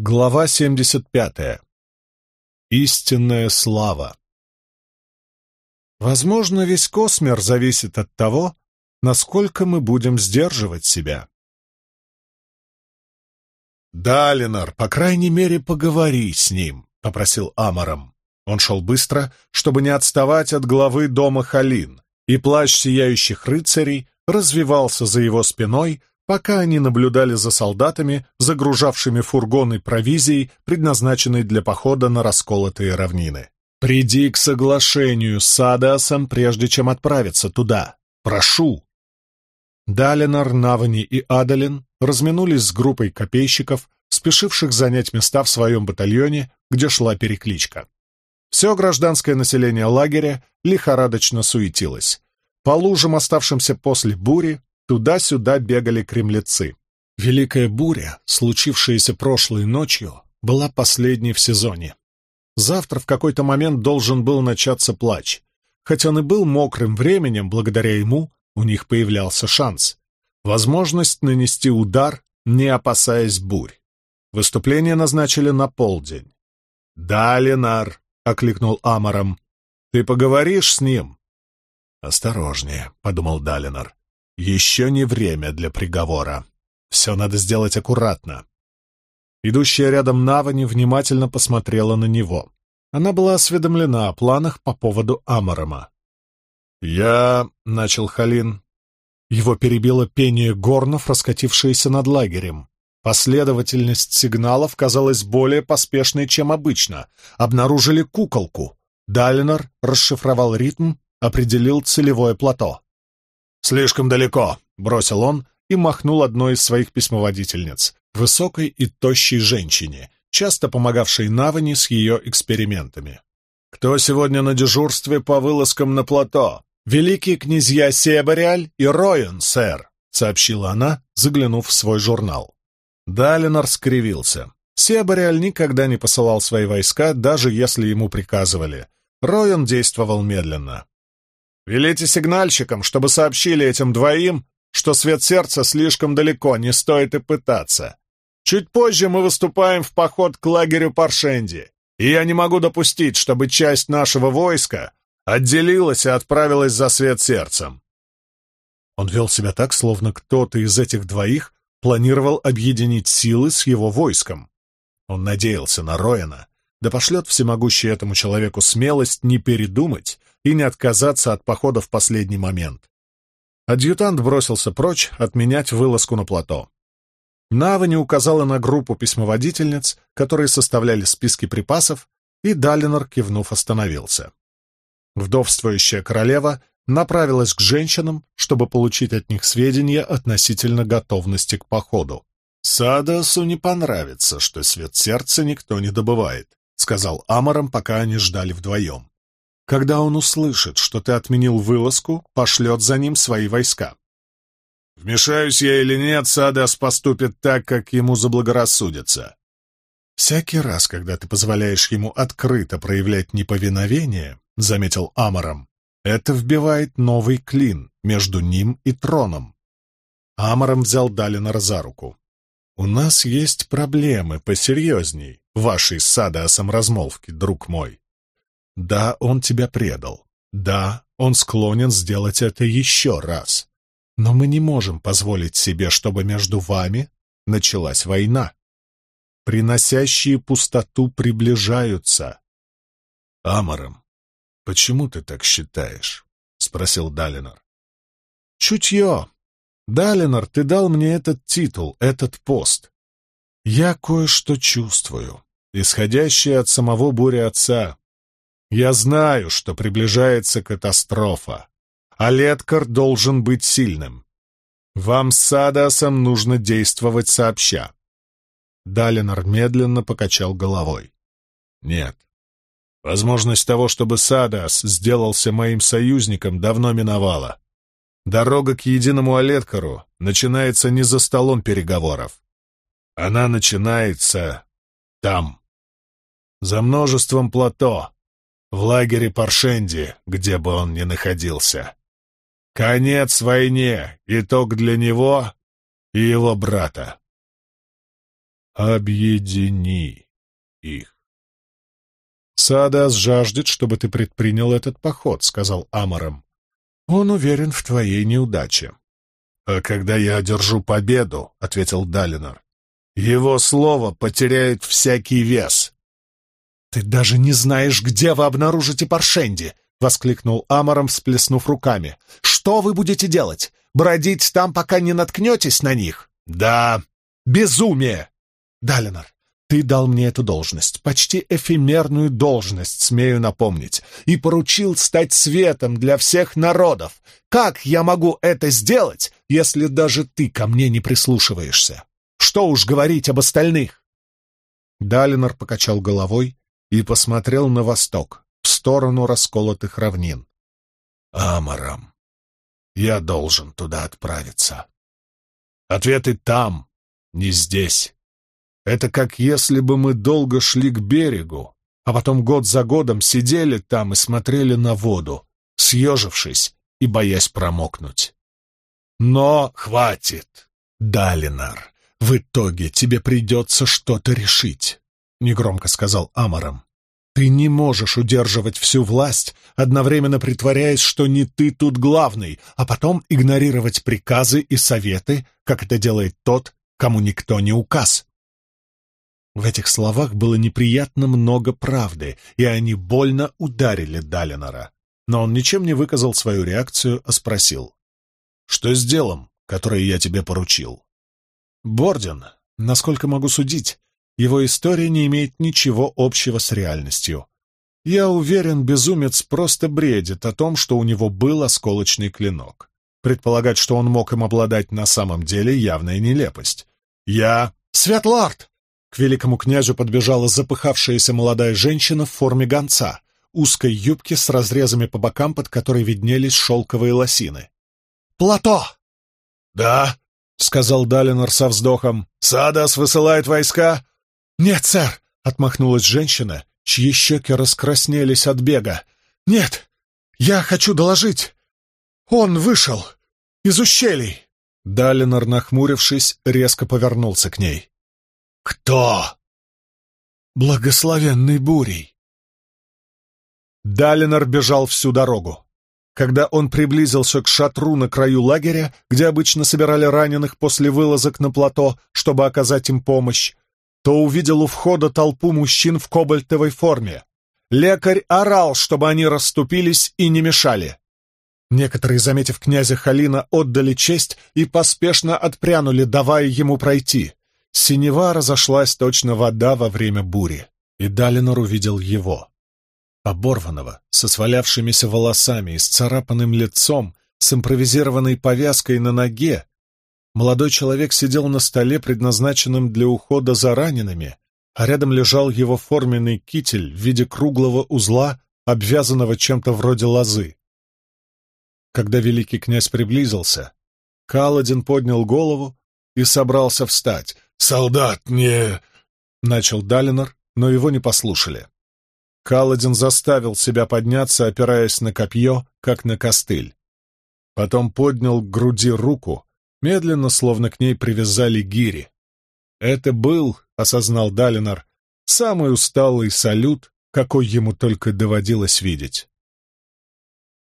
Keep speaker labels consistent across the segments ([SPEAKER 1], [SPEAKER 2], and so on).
[SPEAKER 1] Глава 75. Истинная слава. Возможно, весь Космер зависит от того, насколько мы будем сдерживать себя. «Да, Ленар, по крайней мере, поговори с ним», — попросил Амаром. Он шел быстро, чтобы не отставать от главы дома Халин, и плащ сияющих рыцарей развивался за его спиной, пока они наблюдали за солдатами, загружавшими фургоны провизией, предназначенной для похода на расколотые равнины. «Приди к соглашению с Адасом, прежде чем отправиться туда. Прошу!» Далинар, Навани и Адалин разминулись с группой копейщиков, спешивших занять места в своем батальоне, где шла перекличка. Все гражданское население лагеря лихорадочно суетилось. По лужам, оставшимся после бури, Туда-сюда бегали кремлецы. Великая буря, случившаяся прошлой ночью, была последней в сезоне. Завтра в какой-то момент должен был начаться плач. Хоть он и был мокрым временем, благодаря ему у них появлялся шанс. Возможность нанести удар, не опасаясь бурь. Выступление назначили на полдень. «Да, Ленар», — окликнул Амаром, — «ты поговоришь с ним?» «Осторожнее», — подумал Далинар. Еще не время для приговора. Все надо сделать аккуратно. Идущая рядом Навани внимательно посмотрела на него. Она была осведомлена о планах по поводу Амарама. «Я...» — начал Халин. Его перебило пение горнов, раскатившееся над лагерем. Последовательность сигналов казалась более поспешной, чем обычно. Обнаружили куколку. Далинор расшифровал ритм, определил целевое плато. «Слишком далеко», — бросил он и махнул одной из своих письмоводительниц, высокой и тощей женщине, часто помогавшей Навани с ее экспериментами. «Кто сегодня на дежурстве по вылазкам на плато?» «Великие князья Себориаль и Роен, сэр», — сообщила она, заглянув в свой журнал. Далинор скривился. Себориаль никогда не посылал свои войска, даже если ему приказывали. Роен действовал медленно. Велите сигнальщикам, чтобы сообщили этим двоим, что свет сердца слишком далеко, не стоит и пытаться. Чуть позже мы выступаем в поход к лагерю Паршенди, и я не могу допустить, чтобы часть нашего войска отделилась и отправилась за свет сердцем. Он вел себя так, словно кто-то из этих двоих планировал объединить силы с его войском. Он надеялся на Роэна, да пошлет всемогущий этому человеку смелость не передумать и не отказаться от похода в последний момент. Адъютант бросился прочь отменять вылазку на плато. Навани указала на группу письмоводительниц, которые составляли списки припасов, и Далинор, кивнув, остановился. Вдовствующая королева направилась к женщинам, чтобы получить от них сведения относительно готовности к походу. «Садасу не понравится, что свет сердца никто не добывает», — сказал Амором, пока они ждали вдвоем. Когда он услышит, что ты отменил вылазку, пошлет за ним свои войска. Вмешаюсь я или нет, Садас поступит так, как ему заблагорассудится. Всякий раз, когда ты позволяешь ему открыто проявлять неповиновение, — заметил Амаром, — это вбивает новый клин между ним и троном. Амаром взял Далинора за руку. «У нас есть проблемы посерьезней вашей с Садасом размолвки, друг мой. Да, он тебя предал. Да, он склонен сделать это еще раз. Но мы не можем позволить себе, чтобы между вами началась война. Приносящие пустоту приближаются. — Амором, почему ты так считаешь? — спросил Далинор. — Чутье. Далинор, ты дал мне этот титул, этот пост. Я кое-что чувствую, исходящее от самого буря отца. Я знаю, что приближается катастрофа, а Леткар должен быть сильным. Вам с Садасом нужно действовать сообща. Далинор медленно покачал головой. Нет. Возможность того, чтобы Садас сделался моим союзником, давно миновала. Дорога к единому Олеткару начинается не за столом переговоров. Она начинается там, за множеством плато, в лагере Паршенди, где бы он ни находился. Конец войне, итог для него и его брата. Объедини их. Садас жаждет, чтобы ты предпринял этот поход, — сказал Амаром. Он уверен в твоей неудаче. А когда я одержу победу, — ответил Далинор, — его слово потеряет всякий вес. Ты даже не знаешь, где вы обнаружите Паршенди, — воскликнул Амаром, всплеснув руками. «Что вы будете делать? Бродить там, пока не наткнетесь на них?» «Да, безумие!» «Далинор, ты дал мне эту должность, почти эфемерную должность, смею напомнить, и поручил стать светом для всех народов. Как я могу это сделать, если даже ты ко мне не прислушиваешься? Что уж говорить об остальных?» Далинор покачал головой и посмотрел на восток в сторону расколотых равнин. «Амарам, я должен туда отправиться. Ответы там, не здесь. Это как если бы мы долго шли к берегу, а потом год за годом сидели там и смотрели на воду, съежившись и боясь промокнуть. Но хватит, Далинар, в итоге тебе придется что-то решить», — негромко сказал Амаром. Ты не можешь удерживать всю власть, одновременно притворяясь, что не ты тут главный, а потом игнорировать приказы и советы, как это делает тот, кому никто не указ. В этих словах было неприятно много правды, и они больно ударили Далинора. Но он ничем не выказал свою реакцию, а спросил. «Что с делом, которое я тебе поручил?» «Борден, насколько могу судить, его история не имеет ничего общего с реальностью. Я уверен, безумец просто бредит о том, что у него был осколочный клинок. Предполагать, что он мог им обладать на самом деле, явная нелепость. Я... Светлард! К великому князю подбежала запыхавшаяся молодая женщина в форме гонца, узкой юбке с разрезами по бокам, под которой виднелись шелковые лосины. «Плато!» «Да», — сказал Далинор со вздохом. «Садас высылает войска?» «Нет, сэр!» — отмахнулась женщина, чьи щеки раскраснелись от бега. «Нет! Я хочу доложить! Он вышел! Из ущелий!» Далинор, нахмурившись, резко повернулся к ней. «Кто?» «Благословенный бурей!» Далинор бежал всю дорогу. Когда он приблизился к шатру на краю лагеря, где обычно собирали раненых после вылазок на плато, чтобы оказать им помощь, то увидел у входа толпу мужчин в кобальтовой форме. Лекарь орал, чтобы они расступились и не мешали. Некоторые, заметив князя Халина, отдали честь и поспешно отпрянули, давая ему пройти. Синева разошлась точно вода во время бури, и Далинор увидел его. Оборванного, со свалявшимися волосами и с царапанным лицом, с импровизированной повязкой на ноге, Молодой человек сидел на столе, предназначенном для ухода за ранеными, а рядом лежал его форменный китель в виде круглого узла, обвязанного чем-то вроде лозы. Когда великий князь приблизился, Каладин поднял голову и собрался встать. «Солдат, не...» — начал Далинор, но его не послушали. Каладин заставил себя подняться, опираясь на копье, как на костыль. Потом поднял к груди руку, Медленно, словно к ней привязали гири. Это был, осознал Далинар, самый усталый салют, какой ему только доводилось видеть.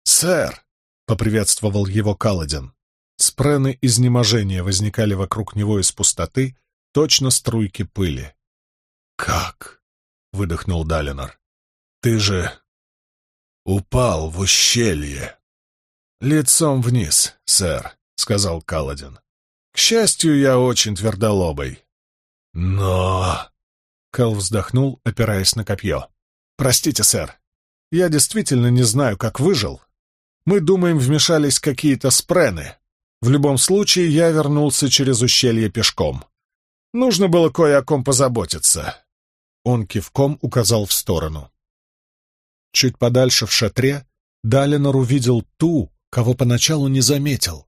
[SPEAKER 1] «Сэр!» — поприветствовал его Каладин. Спрены изнеможения возникали вокруг него из пустоты, точно струйки пыли. «Как?» — выдохнул Далинар. «Ты же упал в ущелье!» «Лицом вниз, сэр», — сказал Каладин. «К счастью, я очень твердолобый». «Но...» — Кал вздохнул, опираясь на копье. «Простите, сэр, я действительно не знаю, как выжил. Мы думаем, вмешались какие-то спрены. В любом случае, я вернулся через ущелье пешком. Нужно было кое о ком позаботиться». Он кивком указал в сторону. Чуть подальше в шатре Далинор увидел ту, кого поначалу не заметил.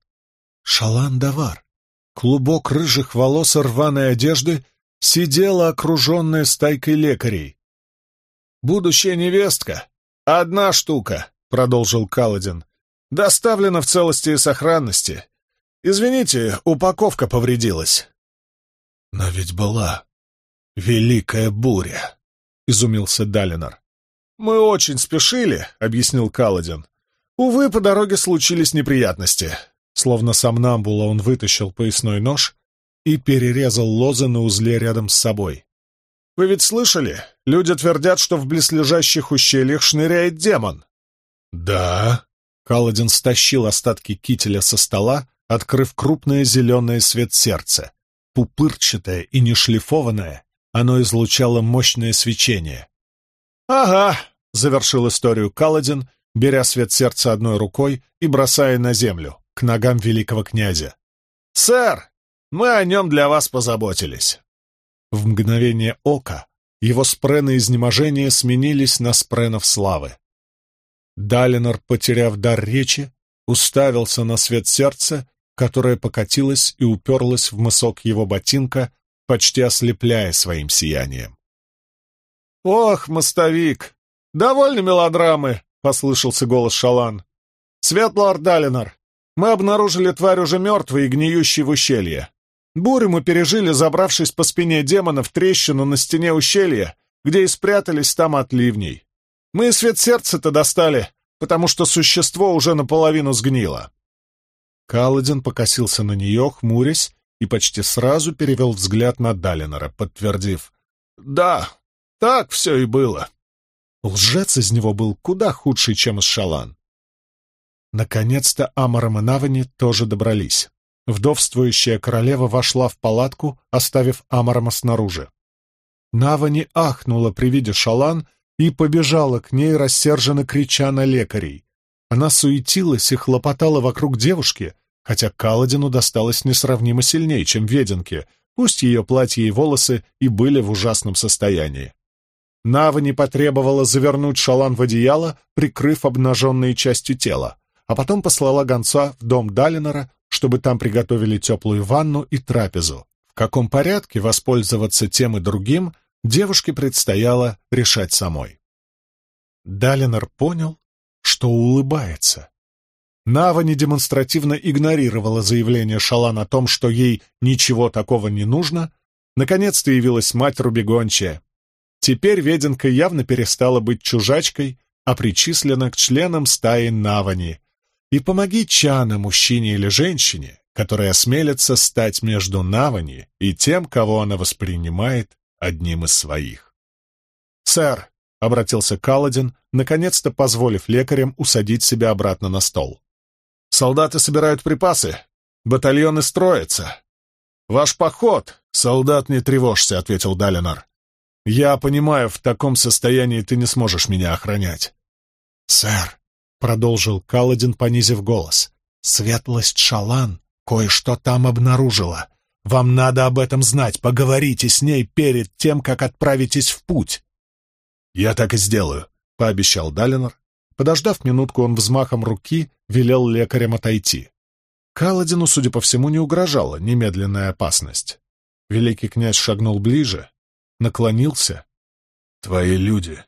[SPEAKER 1] Шалан-давар, клубок рыжих волос и рваной одежды, сидела окруженная стайкой лекарей. «Будущая невестка. Одна штука», — продолжил Каладин. «Доставлена в целости и сохранности. Извините, упаковка повредилась». «Но ведь была «Великая буря!» — изумился Далинор. «Мы очень спешили», — объяснил Каладин. «Увы, по дороге случились неприятности». Словно сомнамбула он вытащил поясной нож и перерезал лозы на узле рядом с собой. «Вы ведь слышали? Люди твердят, что в близлежащих ущельях шныряет демон». «Да». Каладин стащил остатки кителя со стола, открыв крупное зеленое свет сердца. Пупырчатое и нешлифованное, оно излучало мощное свечение. «Ага», — завершил историю Каладин, беря свет сердца одной рукой и бросая на землю, к ногам великого князя. «Сэр, мы о нем для вас позаботились». В мгновение ока его спрены изнеможения сменились на спренов славы. Далинор, потеряв дар речи, уставился на свет сердца, которое покатилось и уперлось в мысок его ботинка, почти ослепляя своим сиянием. «Ох, мостовик! Довольно мелодрамы!» — послышался голос Шалан. «Светлор Далинор, мы обнаружили тварь уже мертвой и гниющей в ущелье. Бурю мы пережили, забравшись по спине демона в трещину на стене ущелья, где и спрятались там от ливней. Мы свет сердца-то достали, потому что существо уже наполовину сгнило». Каладин покосился на нее, хмурясь, и почти сразу перевел взгляд на Далинора, подтвердив. «Да, так все и было. Лжец из него был куда худший, чем из Шалан. Наконец-то Амаром и Навани тоже добрались. Вдовствующая королева вошла в палатку, оставив Амарама снаружи. Навани ахнула при виде Шалан и побежала к ней, рассерженно крича на лекарей. Она суетилась и хлопотала вокруг девушки, хотя Каладину досталось несравнимо сильнее, чем Веденке, пусть ее платье и волосы и были в ужасном состоянии. Нава не потребовала завернуть шалан в одеяло, прикрыв обнаженные частью тела, а потом послала гонца в дом Далинора, чтобы там приготовили теплую ванну и трапезу. В каком порядке воспользоваться тем и другим, девушке предстояло решать самой. Далинор понял, что улыбается. Нава демонстративно игнорировала заявление Шалан о том, что ей ничего такого не нужно. Наконец-то явилась мать Рубегончия, Теперь Веденка явно перестала быть чужачкой, а причислена к членам стаи Навани. И помоги Чана, мужчине или женщине, которая осмелится стать между Навани и тем, кого она воспринимает одним из своих. «Сэр», — обратился Каладин, наконец-то позволив лекарям усадить себя обратно на стол. «Солдаты собирают припасы, батальоны строятся. Ваш поход, солдат, не тревожься», — ответил Далинар. «Я понимаю, в таком состоянии ты не сможешь меня охранять». «Сэр», — продолжил Каладин, понизив голос, — «светлость Шалан кое-что там обнаружила. Вам надо об этом знать, поговорите с ней перед тем, как отправитесь в путь». «Я так и сделаю», — пообещал Далинор. Подождав минутку, он взмахом руки велел лекарям отойти. Каладину, судя по всему, не угрожала немедленная опасность. Великий князь шагнул ближе, наклонился. «Твои люди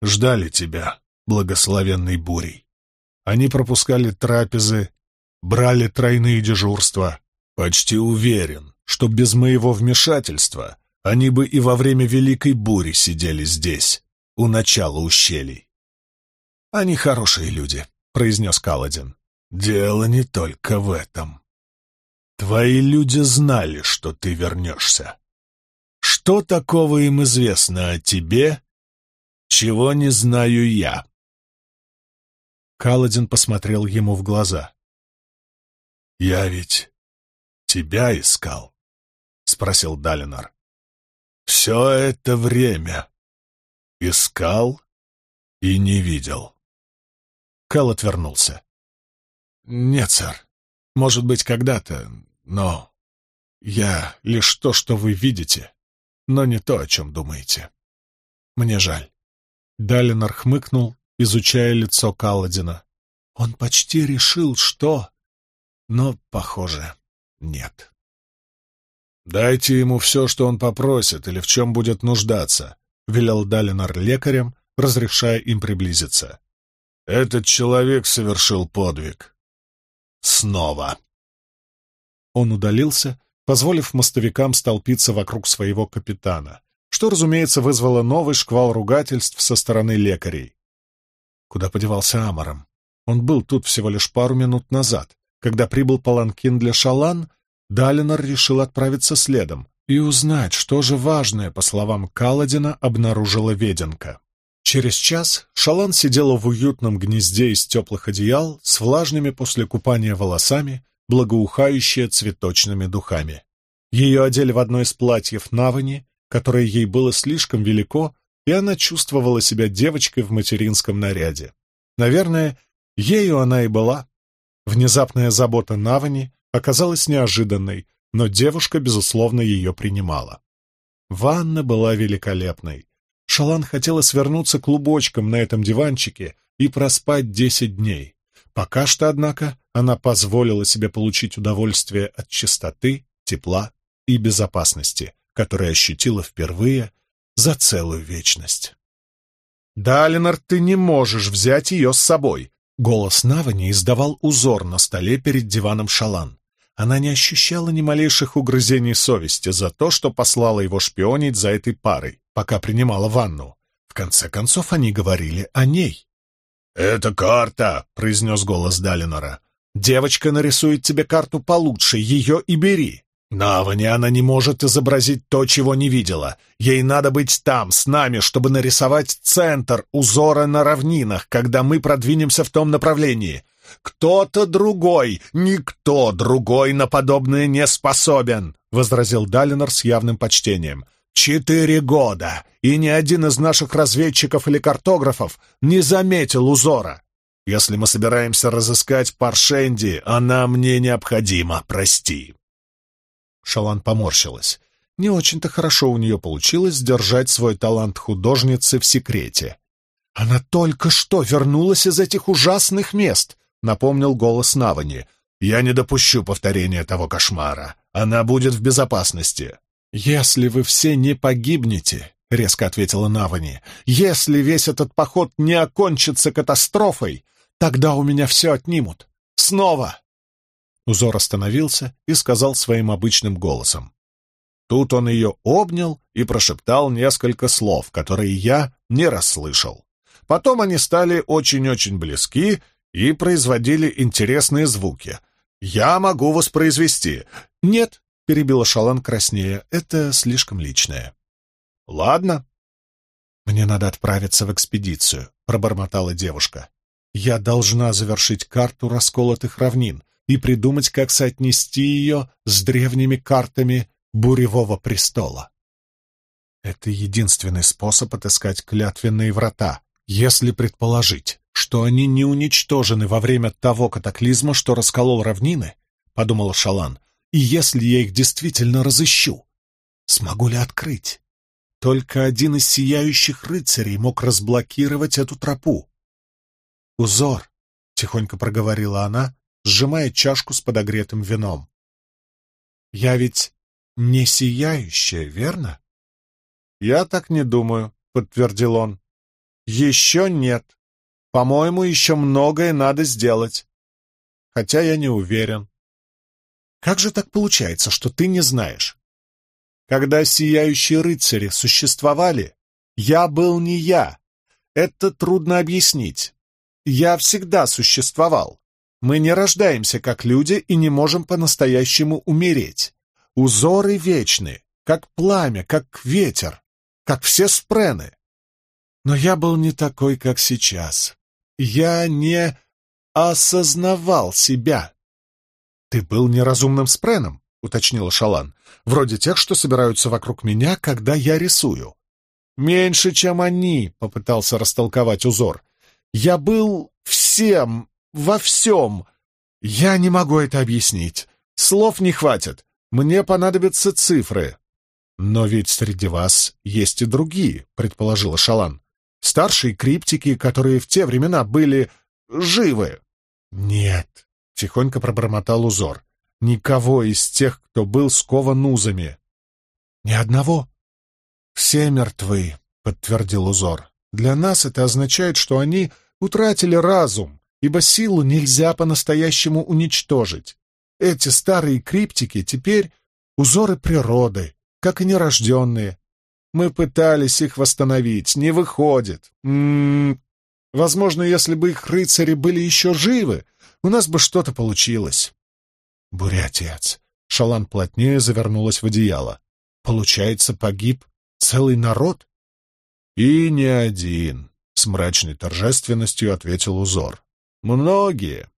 [SPEAKER 1] ждали тебя, благословенный бурей. Они пропускали трапезы, брали тройные дежурства. Почти уверен, что без моего вмешательства они бы и во время Великой Бури сидели здесь, у начала ущелий. «Они хорошие люди», — произнес Каладин. «Дело не только в этом. Твои люди знали, что ты вернешься. Что такого им известно о тебе, чего не знаю я?» Каладин посмотрел ему в глаза. «Я ведь тебя искал?» — спросил Далинар. «Все это время искал и не видел». Кал отвернулся. «Нет, сэр. Может быть, когда-то, но я лишь то, что вы видите, но не то, о чем думаете. Мне жаль. Далинор хмыкнул, изучая лицо Каладина. Он почти решил, что... Но, похоже, нет. «Дайте ему все, что он попросит, или в чем будет нуждаться», — велел Далинор лекарям, разрешая им приблизиться. «Этот человек совершил подвиг. Снова». Он удалился, позволив мостовикам столпиться вокруг своего капитана, что, разумеется, вызвало новый шквал ругательств со стороны лекарей. Куда подевался Амаром? Он был тут всего лишь пару минут назад. Когда прибыл паланкин для Шалан, Далинор решил отправиться следом и узнать, что же важное, по словам Каладина, обнаружила Веденка. Через час Шалан сидела в уютном гнезде из теплых одеял с влажными после купания волосами, благоухающая цветочными духами. Ее одели в одно из платьев Навани, которое ей было слишком велико, и она чувствовала себя девочкой в материнском наряде. Наверное, ею она и была. Внезапная забота Навани оказалась неожиданной, но девушка, безусловно, ее принимала. Ванна была великолепной. Шалан хотела свернуться клубочком на этом диванчике и проспать десять дней. Пока что, однако, она позволила себе получить удовольствие от чистоты, тепла и безопасности, которые ощутила впервые за целую вечность. «Далинор, ты не можешь взять ее с собой!» Голос Навани издавал узор на столе перед диваном Шалан. Она не ощущала ни малейших угрызений совести за то, что послала его шпионить за этой парой, пока принимала ванну. В конце концов, они говорили о ней. «Это карта!» — произнес голос Далинора. «Девочка нарисует тебе карту получше, ее и бери. Навани она не может изобразить то, чего не видела. Ей надо быть там, с нами, чтобы нарисовать центр узора на равнинах, когда мы продвинемся в том направлении. Кто-то другой, никто другой на подобное не способен», — возразил Далинор с явным почтением. «Четыре года, и ни один из наших разведчиков или картографов не заметил узора. Если мы собираемся разыскать Паршенди, она мне необходима, прости». Шалан поморщилась. Не очень-то хорошо у нее получилось сдержать свой талант художницы в секрете. «Она только что вернулась из этих ужасных мест», — напомнил голос Навани. «Я не допущу повторения того кошмара. Она будет в безопасности». «Если вы все не погибнете», — резко ответила Навани, «если весь этот поход не окончится катастрофой, тогда у меня все отнимут. Снова!» Узор остановился и сказал своим обычным голосом. Тут он ее обнял и прошептал несколько слов, которые я не расслышал. Потом они стали очень-очень близки и производили интересные звуки. «Я могу воспроизвести». «Нет», — перебила Шалан краснея, — «это слишком личное». «Ладно». «Мне надо отправиться в экспедицию», — пробормотала девушка. «Я должна завершить карту расколотых равнин, и придумать, как соотнести ее с древними картами Буревого престола. Это единственный способ отыскать клятвенные врата, если предположить, что они не уничтожены во время того катаклизма, что расколол равнины, — подумала Шалан, — и если я их действительно разыщу, смогу ли открыть? Только один из сияющих рыцарей мог разблокировать эту тропу. «Узор», — тихонько проговорила она, сжимая чашку с подогретым вином. «Я ведь не сияющая, верно?» «Я так не думаю», — подтвердил он. «Еще нет. По-моему, еще многое надо сделать. Хотя я не уверен». «Как же так получается, что ты не знаешь?» «Когда сияющие рыцари существовали, я был не я. Это трудно объяснить. Я всегда существовал. Мы не рождаемся как люди и не можем по-настоящему умереть. Узоры вечны, как пламя, как ветер, как все спрены. Но я был не такой, как сейчас. Я не осознавал себя. «Ты был неразумным спреном», — уточнила Шалан, «вроде тех, что собираются вокруг меня, когда я рисую». «Меньше, чем они», — попытался растолковать узор. «Я был всем, во всем. Я не могу это объяснить. Слов не хватит. Мне понадобятся цифры. Но ведь среди вас есть и другие, предположила Шалан. Старшие криптики, которые в те времена были живы. Нет, тихонько пробормотал узор. Никого из тех, кто был скован узами. Ни одного. Все мертвы, подтвердил узор. Для нас это означает, что они утратили разум, ибо силу нельзя по-настоящему уничтожить. Эти старые криптики теперь узоры природы, как и нерожденные. Мы пытались их восстановить, не выходит. М -м -м. Возможно, если бы их рыцари были еще живы, у нас бы что-то получилось. Буря, отец. Шалан плотнее завернулась в одеяло. Получается, погиб целый народ? И не один, с мрачной торжественностью ответил узор. Многие.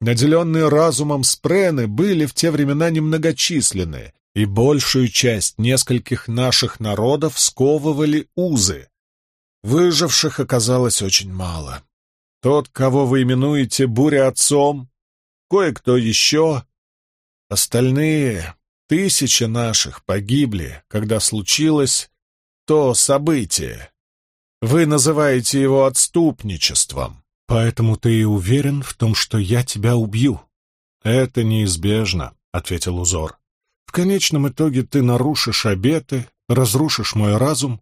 [SPEAKER 1] Наделенные разумом спрены были в те времена немногочисленны, и большую часть нескольких наших народов сковывали узы. Выживших оказалось очень мало. Тот, кого вы именуете буря отцом, кое-кто еще. Остальные, тысячи наших, погибли, когда случилось то событие. Вы называете его отступничеством. Поэтому ты и уверен в том, что я тебя убью. Это неизбежно, — ответил узор. В конечном итоге ты нарушишь обеты, разрушишь мой разум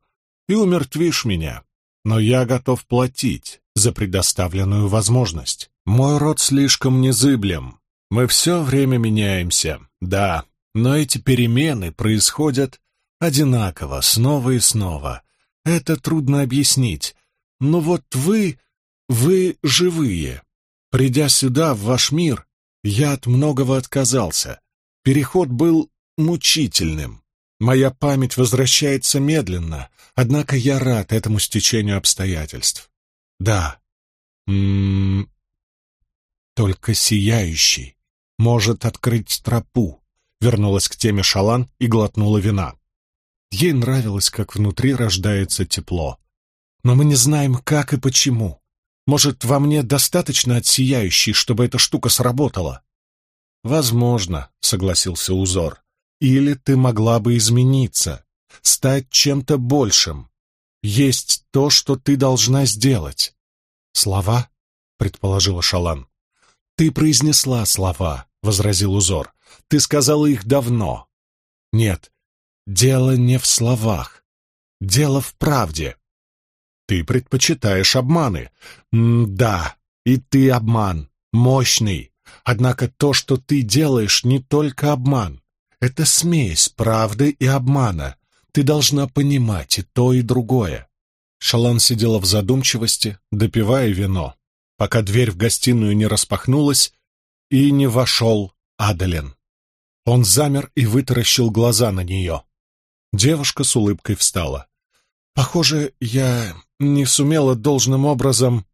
[SPEAKER 1] и умертвишь меня. Но я готов платить за предоставленную возможность. Мой род слишком незыблем. Мы все время меняемся, да, но эти перемены происходят одинаково, снова и снова. Это трудно объяснить. Но вот вы, вы живые. Придя сюда, в ваш мир, я от многого отказался. Переход был мучительным. Моя память возвращается медленно, однако я рад этому стечению обстоятельств. Да, м -м, только сияющий может открыть тропу. Вернулась к теме Шалан и глотнула вина. Ей нравилось, как внутри рождается тепло. Но мы не знаем, как и почему. Может, во мне достаточно от сияющей, чтобы эта штука сработала? Возможно, согласился узор. Или ты могла бы измениться, стать чем-то большим. Есть то, что ты должна сделать. Слова, предположила Шалан. Ты произнесла слова, возразил узор. Ты сказала их давно. Нет, дело не в словах. Дело в правде. Ты предпочитаешь обманы. М да, и ты обман. Мощный. Однако то, что ты делаешь, не только обман. Это смесь правды и обмана. Ты должна понимать и то, и другое. Шалан сидела в задумчивости, допивая вино, пока дверь в гостиную не распахнулась и не вошел Адален. Он замер и вытаращил глаза на нее. Девушка с улыбкой встала. «Похоже, я не сумела должным образом...»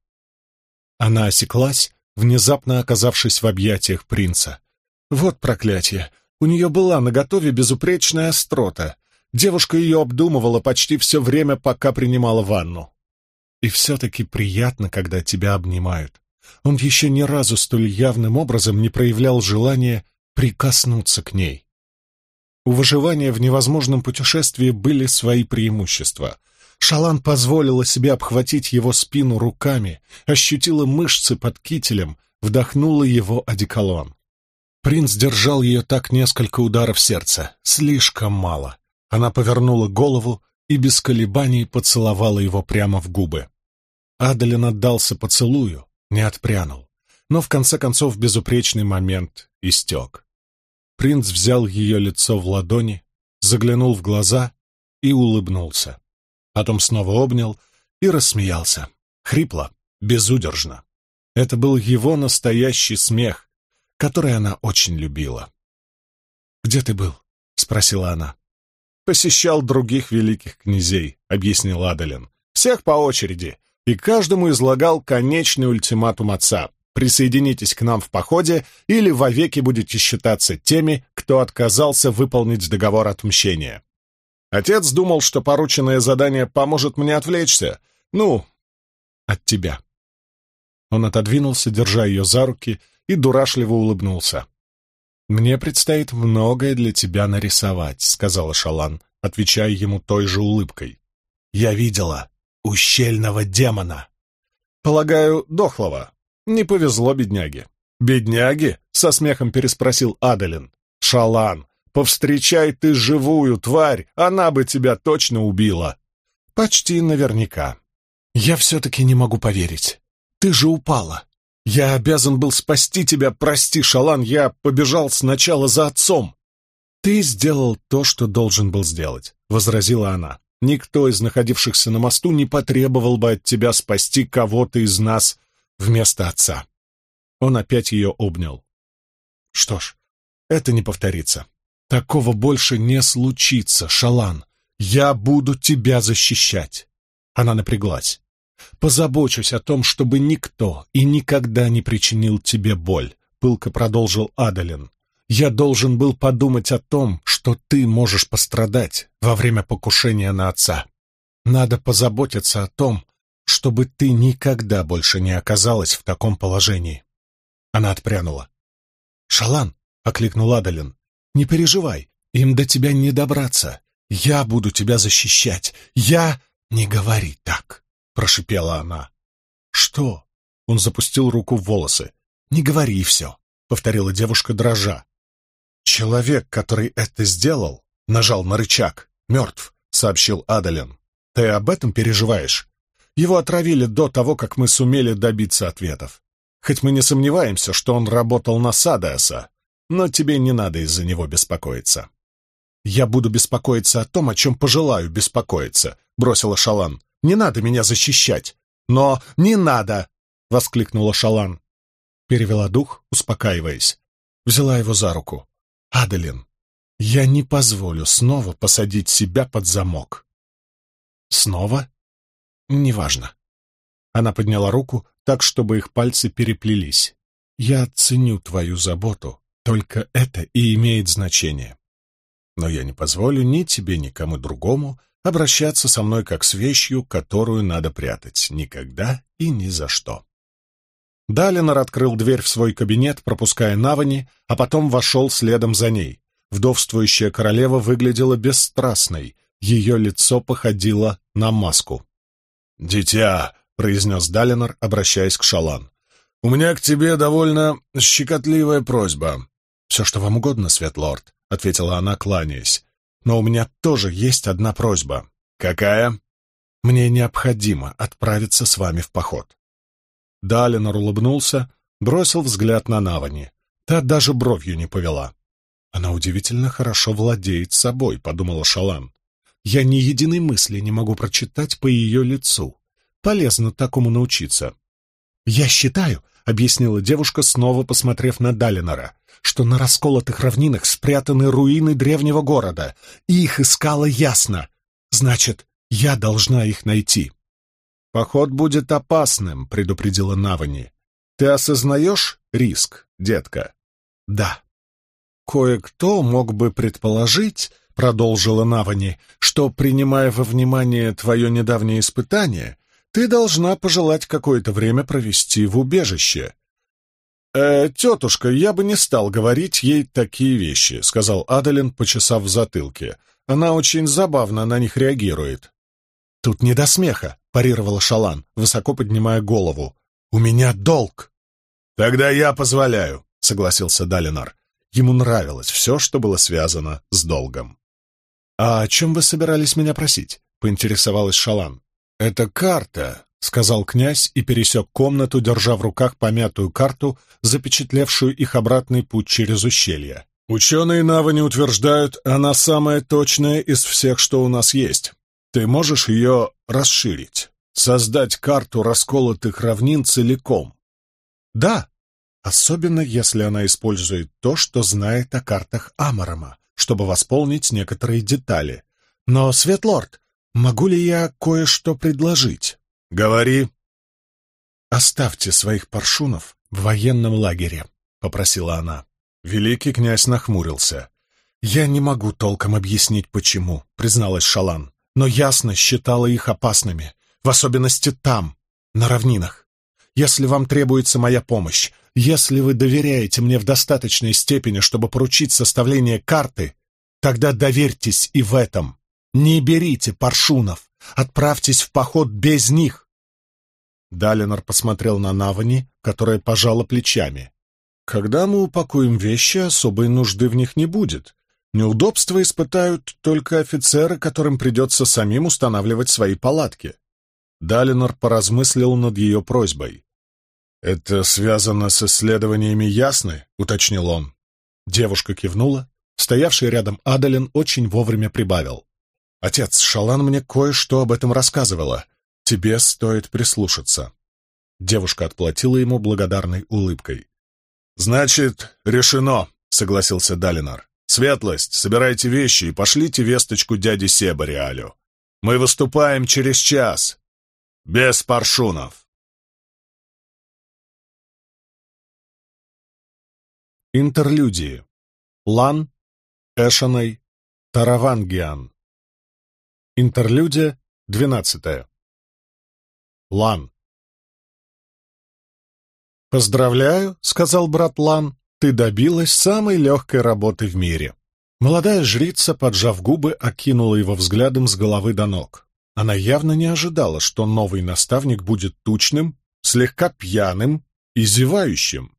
[SPEAKER 1] Она осеклась, внезапно оказавшись в объятиях принца. «Вот проклятие! У нее была наготове безупречная острота. Девушка ее обдумывала почти все время, пока принимала ванну. И все-таки приятно, когда тебя обнимают. Он еще ни разу столь явным образом не проявлял желания прикоснуться к ней. У выживания в невозможном путешествии были свои преимущества. Шалан позволила себе обхватить его спину руками, ощутила мышцы под кителем, вдохнула его одеколон. Принц держал ее так несколько ударов сердца, слишком мало. Она повернула голову и без колебаний поцеловала его прямо в губы. Адалин отдался поцелую, не отпрянул, но в конце концов безупречный момент истек. Принц взял ее лицо в ладони, заглянул в глаза и улыбнулся. Потом снова обнял и рассмеялся. Хрипло, безудержно. Это был его настоящий смех, который она очень любила. «Где ты был?» — спросила она. «Посещал других великих князей», — объяснил Адалин. «Всех по очереди, и каждому излагал конечный ультиматум отца. Присоединитесь к нам в походе, или вовеки будете считаться теми, кто отказался выполнить договор отмщения. Отец думал, что порученное задание поможет мне отвлечься. Ну, от тебя. Он отодвинулся, держа ее за руки, и дурашливо улыбнулся. «Мне предстоит многое для тебя нарисовать», — сказала Шалан, отвечая ему той же улыбкой. «Я видела ущельного демона». «Полагаю, дохлого. Не повезло бедняге». «Бедняге?» — со смехом переспросил Адалин. «Шалан, Повстречай ты живую тварь, она бы тебя точно убила. Почти наверняка. Я все-таки не могу поверить. Ты же упала. Я обязан был спасти тебя, прости, Шалан, я побежал сначала за отцом. Ты сделал то, что должен был сделать, — возразила она. никто из находившихся на мосту не потребовал бы от тебя спасти кого-то из нас вместо отца. Он опять ее обнял. Что ж, это не повторится. Такого больше не случится, Шалан. Я буду тебя защищать. Она напряглась. Позабочусь о том, чтобы никто и никогда не причинил тебе боль, пылко продолжил Адалин. Я должен был подумать о том, что ты можешь пострадать во время покушения на отца. Надо позаботиться о том, чтобы ты никогда больше не оказалась в таком положении. Она отпрянула. «Шалан!» — окликнул Адалин. «Не переживай, им до тебя не добраться. Я буду тебя защищать. Я...» «Не говори так!» — прошипела она. «Что?» — он запустил руку в волосы. «Не говори и все», — повторила девушка дрожа. «Человек, который это сделал, нажал на рычаг. Мертв», — сообщил Адалин. «Ты об этом переживаешь? Его отравили до того, как мы сумели добиться ответов. Хоть мы не сомневаемся, что он работал на Садеаса, но тебе не надо из-за него беспокоиться». «Я буду беспокоиться о том, о чем пожелаю беспокоиться», — бросила Шалан. «Не надо меня защищать». «Но не надо!» — воскликнула Шалан. Перевела дух, успокаиваясь. Взяла его за руку. Аделин, я не позволю снова посадить себя под замок. Снова? Неважно. Она подняла руку так, чтобы их пальцы переплелись. Я ценю твою заботу, только это и имеет значение. Но я не позволю ни тебе, ни кому другому обращаться со мной как с вещью, которую надо прятать никогда и ни за что. Далинор открыл дверь в свой кабинет, пропуская Навани, а потом вошел следом за ней. Вдовствующая королева выглядела бесстрастной, ее лицо походило на маску. «Дитя», — произнес Далинор, обращаясь к Шалан, — «у меня к тебе довольно щекотливая просьба». «Все, что вам угодно, Светлорд», — ответила она, кланяясь. «Но у меня тоже есть одна просьба». «Какая?» «Мне необходимо отправиться с вами в поход». Далинор улыбнулся, бросил взгляд на Навани. Та даже бровью не повела. «Она удивительно хорошо владеет собой», — подумала Шалан. «Я ни единой мысли не могу прочитать по ее лицу. Полезно такому научиться». «Я считаю», — объяснила девушка, снова посмотрев на Далинора, «что на расколотых равнинах спрятаны руины древнего города, и их искала ясно. Значит, я должна их найти». «Поход будет опасным», — предупредила Навани. «Ты осознаешь риск, детка?» «Да». «Кое-кто мог бы предположить», — продолжила Навани, «что, принимая во внимание твое недавнее испытание, ты должна пожелать какое-то время провести в убежище». «Э, тетушка, я бы не стал говорить ей такие вещи», — сказал Адалин, почесав в затылке. «Она очень забавно на них реагирует». «Тут не до смеха», — парировала Шалан, высоко поднимая голову. «У меня долг!» «Тогда я позволяю», — согласился Далинар. Ему нравилось все, что было связано с долгом. «А о чем вы собирались меня просить?» — поинтересовалась Шалан. «Это карта», — сказал князь и пересек комнату, держа в руках помятую карту, запечатлевшую их обратный путь через ущелье. «Ученые Навани утверждают, она самая точная из всех, что у нас есть. Ты можешь ее расширить, создать карту расколотых равнин целиком? Да, особенно если она использует то, что знает о картах Амарама, чтобы восполнить некоторые детали. Но, Светлорд, могу ли я кое-что предложить? Говори. Оставьте своих паршунов в военном лагере, попросила она. Великий князь нахмурился. «Я не могу толком объяснить, почему», — призналась Шалан но ясно считала их опасными, в особенности там, на равнинах. Если вам требуется моя помощь, если вы доверяете мне в достаточной степени, чтобы поручить составление карты, тогда доверьтесь и в этом. Не берите паршунов, отправьтесь в поход без них. Далинор посмотрел на Навани, которая пожала плечами. «Когда мы упакуем вещи, особой нужды в них не будет. Неудобства испытают только офицеры, которым придется самим устанавливать свои палатки. Далинор поразмыслил над ее просьбой. «Это связано с исследованиями Ясны?» — уточнил он. Девушка кивнула. Стоявший рядом Адалин очень вовремя прибавил. Отец, Шалан мне кое-что об этом рассказывала. Тебе стоит прислушаться». Девушка отплатила ему благодарной улыбкой. «Значит, решено», — согласился Далинар. «Светлость, собирайте вещи и пошлите весточку дяде Себариалю. Мы выступаем через час. Без паршунов». Интерлюдии. Лан, Эшаной, Таравангиан. Интерлюдия двенадцатая. Лан. «Поздравляю», — сказал брат Лан, — «ты добилась самой легкой работы в мире». Молодая жрица, поджав губы, окинула его взглядом с головы до ног. Она явно не ожидала, что новый наставник будет тучным, слегка пьяным и зевающим.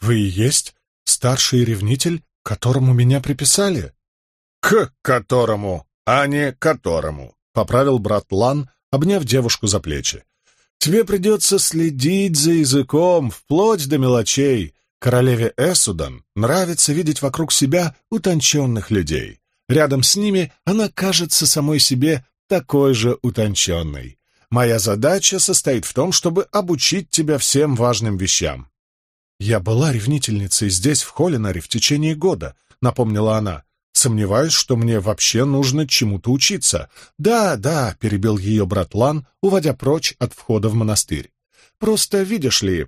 [SPEAKER 1] «Вы и есть старший ревнитель, которому меня приписали?» «К которому, а не которому», — поправил брат Лан, обняв девушку за плечи. «Тебе придется следить за языком, вплоть до мелочей. Королеве Эсудан нравится видеть вокруг себя утонченных людей. Рядом с ними она кажется самой себе такой же утонченной. Моя задача состоит в том, чтобы обучить тебя всем важным вещам. «Я была ревнительницей здесь, в Холлинаре, в течение года», — напомнила она. «Сомневаюсь, что мне вообще нужно чему-то учиться». «Да, да», — перебил ее брат Лан, уводя прочь от входа в монастырь. «Просто, видишь ли,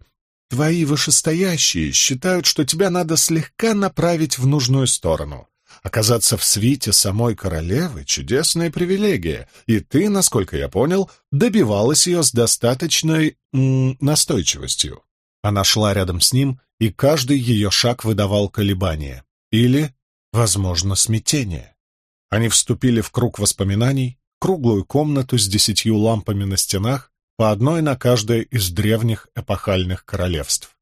[SPEAKER 1] твои вышестоящие считают, что тебя надо слегка направить в нужную сторону. Оказаться в свите самой королевы — чудесная привилегия, и ты, насколько я понял, добивалась ее с достаточной м настойчивостью. Она шла рядом с ним, и каждый ее шаг выдавал колебания. Или, возможно, смятение. Они вступили в круг воспоминаний, круглую комнату с десятью лампами на стенах, по одной на каждое из древних эпохальных королевств.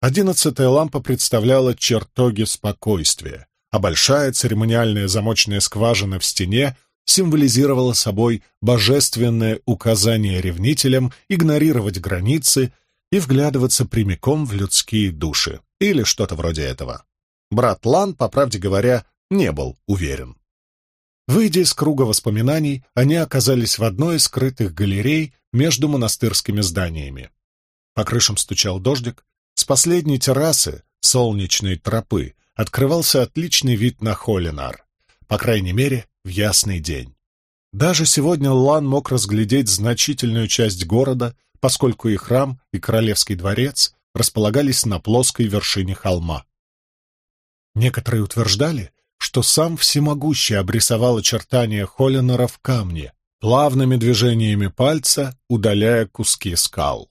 [SPEAKER 1] Одиннадцатая лампа представляла чертоги спокойствия, а большая церемониальная замочная скважина в стене символизировала собой божественное указание ревнителям игнорировать границы и вглядываться прямиком в людские души, или что-то вроде этого. Брат Лан, по правде говоря, не был уверен. Выйдя из круга воспоминаний, они оказались в одной из скрытых галерей между монастырскими зданиями. По крышам стучал дождик, с последней террасы, солнечной тропы, открывался отличный вид на Холинар, по крайней мере, в ясный день. Даже сегодня Лан мог разглядеть значительную часть города, поскольку и храм, и королевский дворец располагались на плоской вершине холма. Некоторые утверждали, что сам всемогущий обрисовал очертания Холлинора в камне, плавными движениями пальца удаляя куски скал.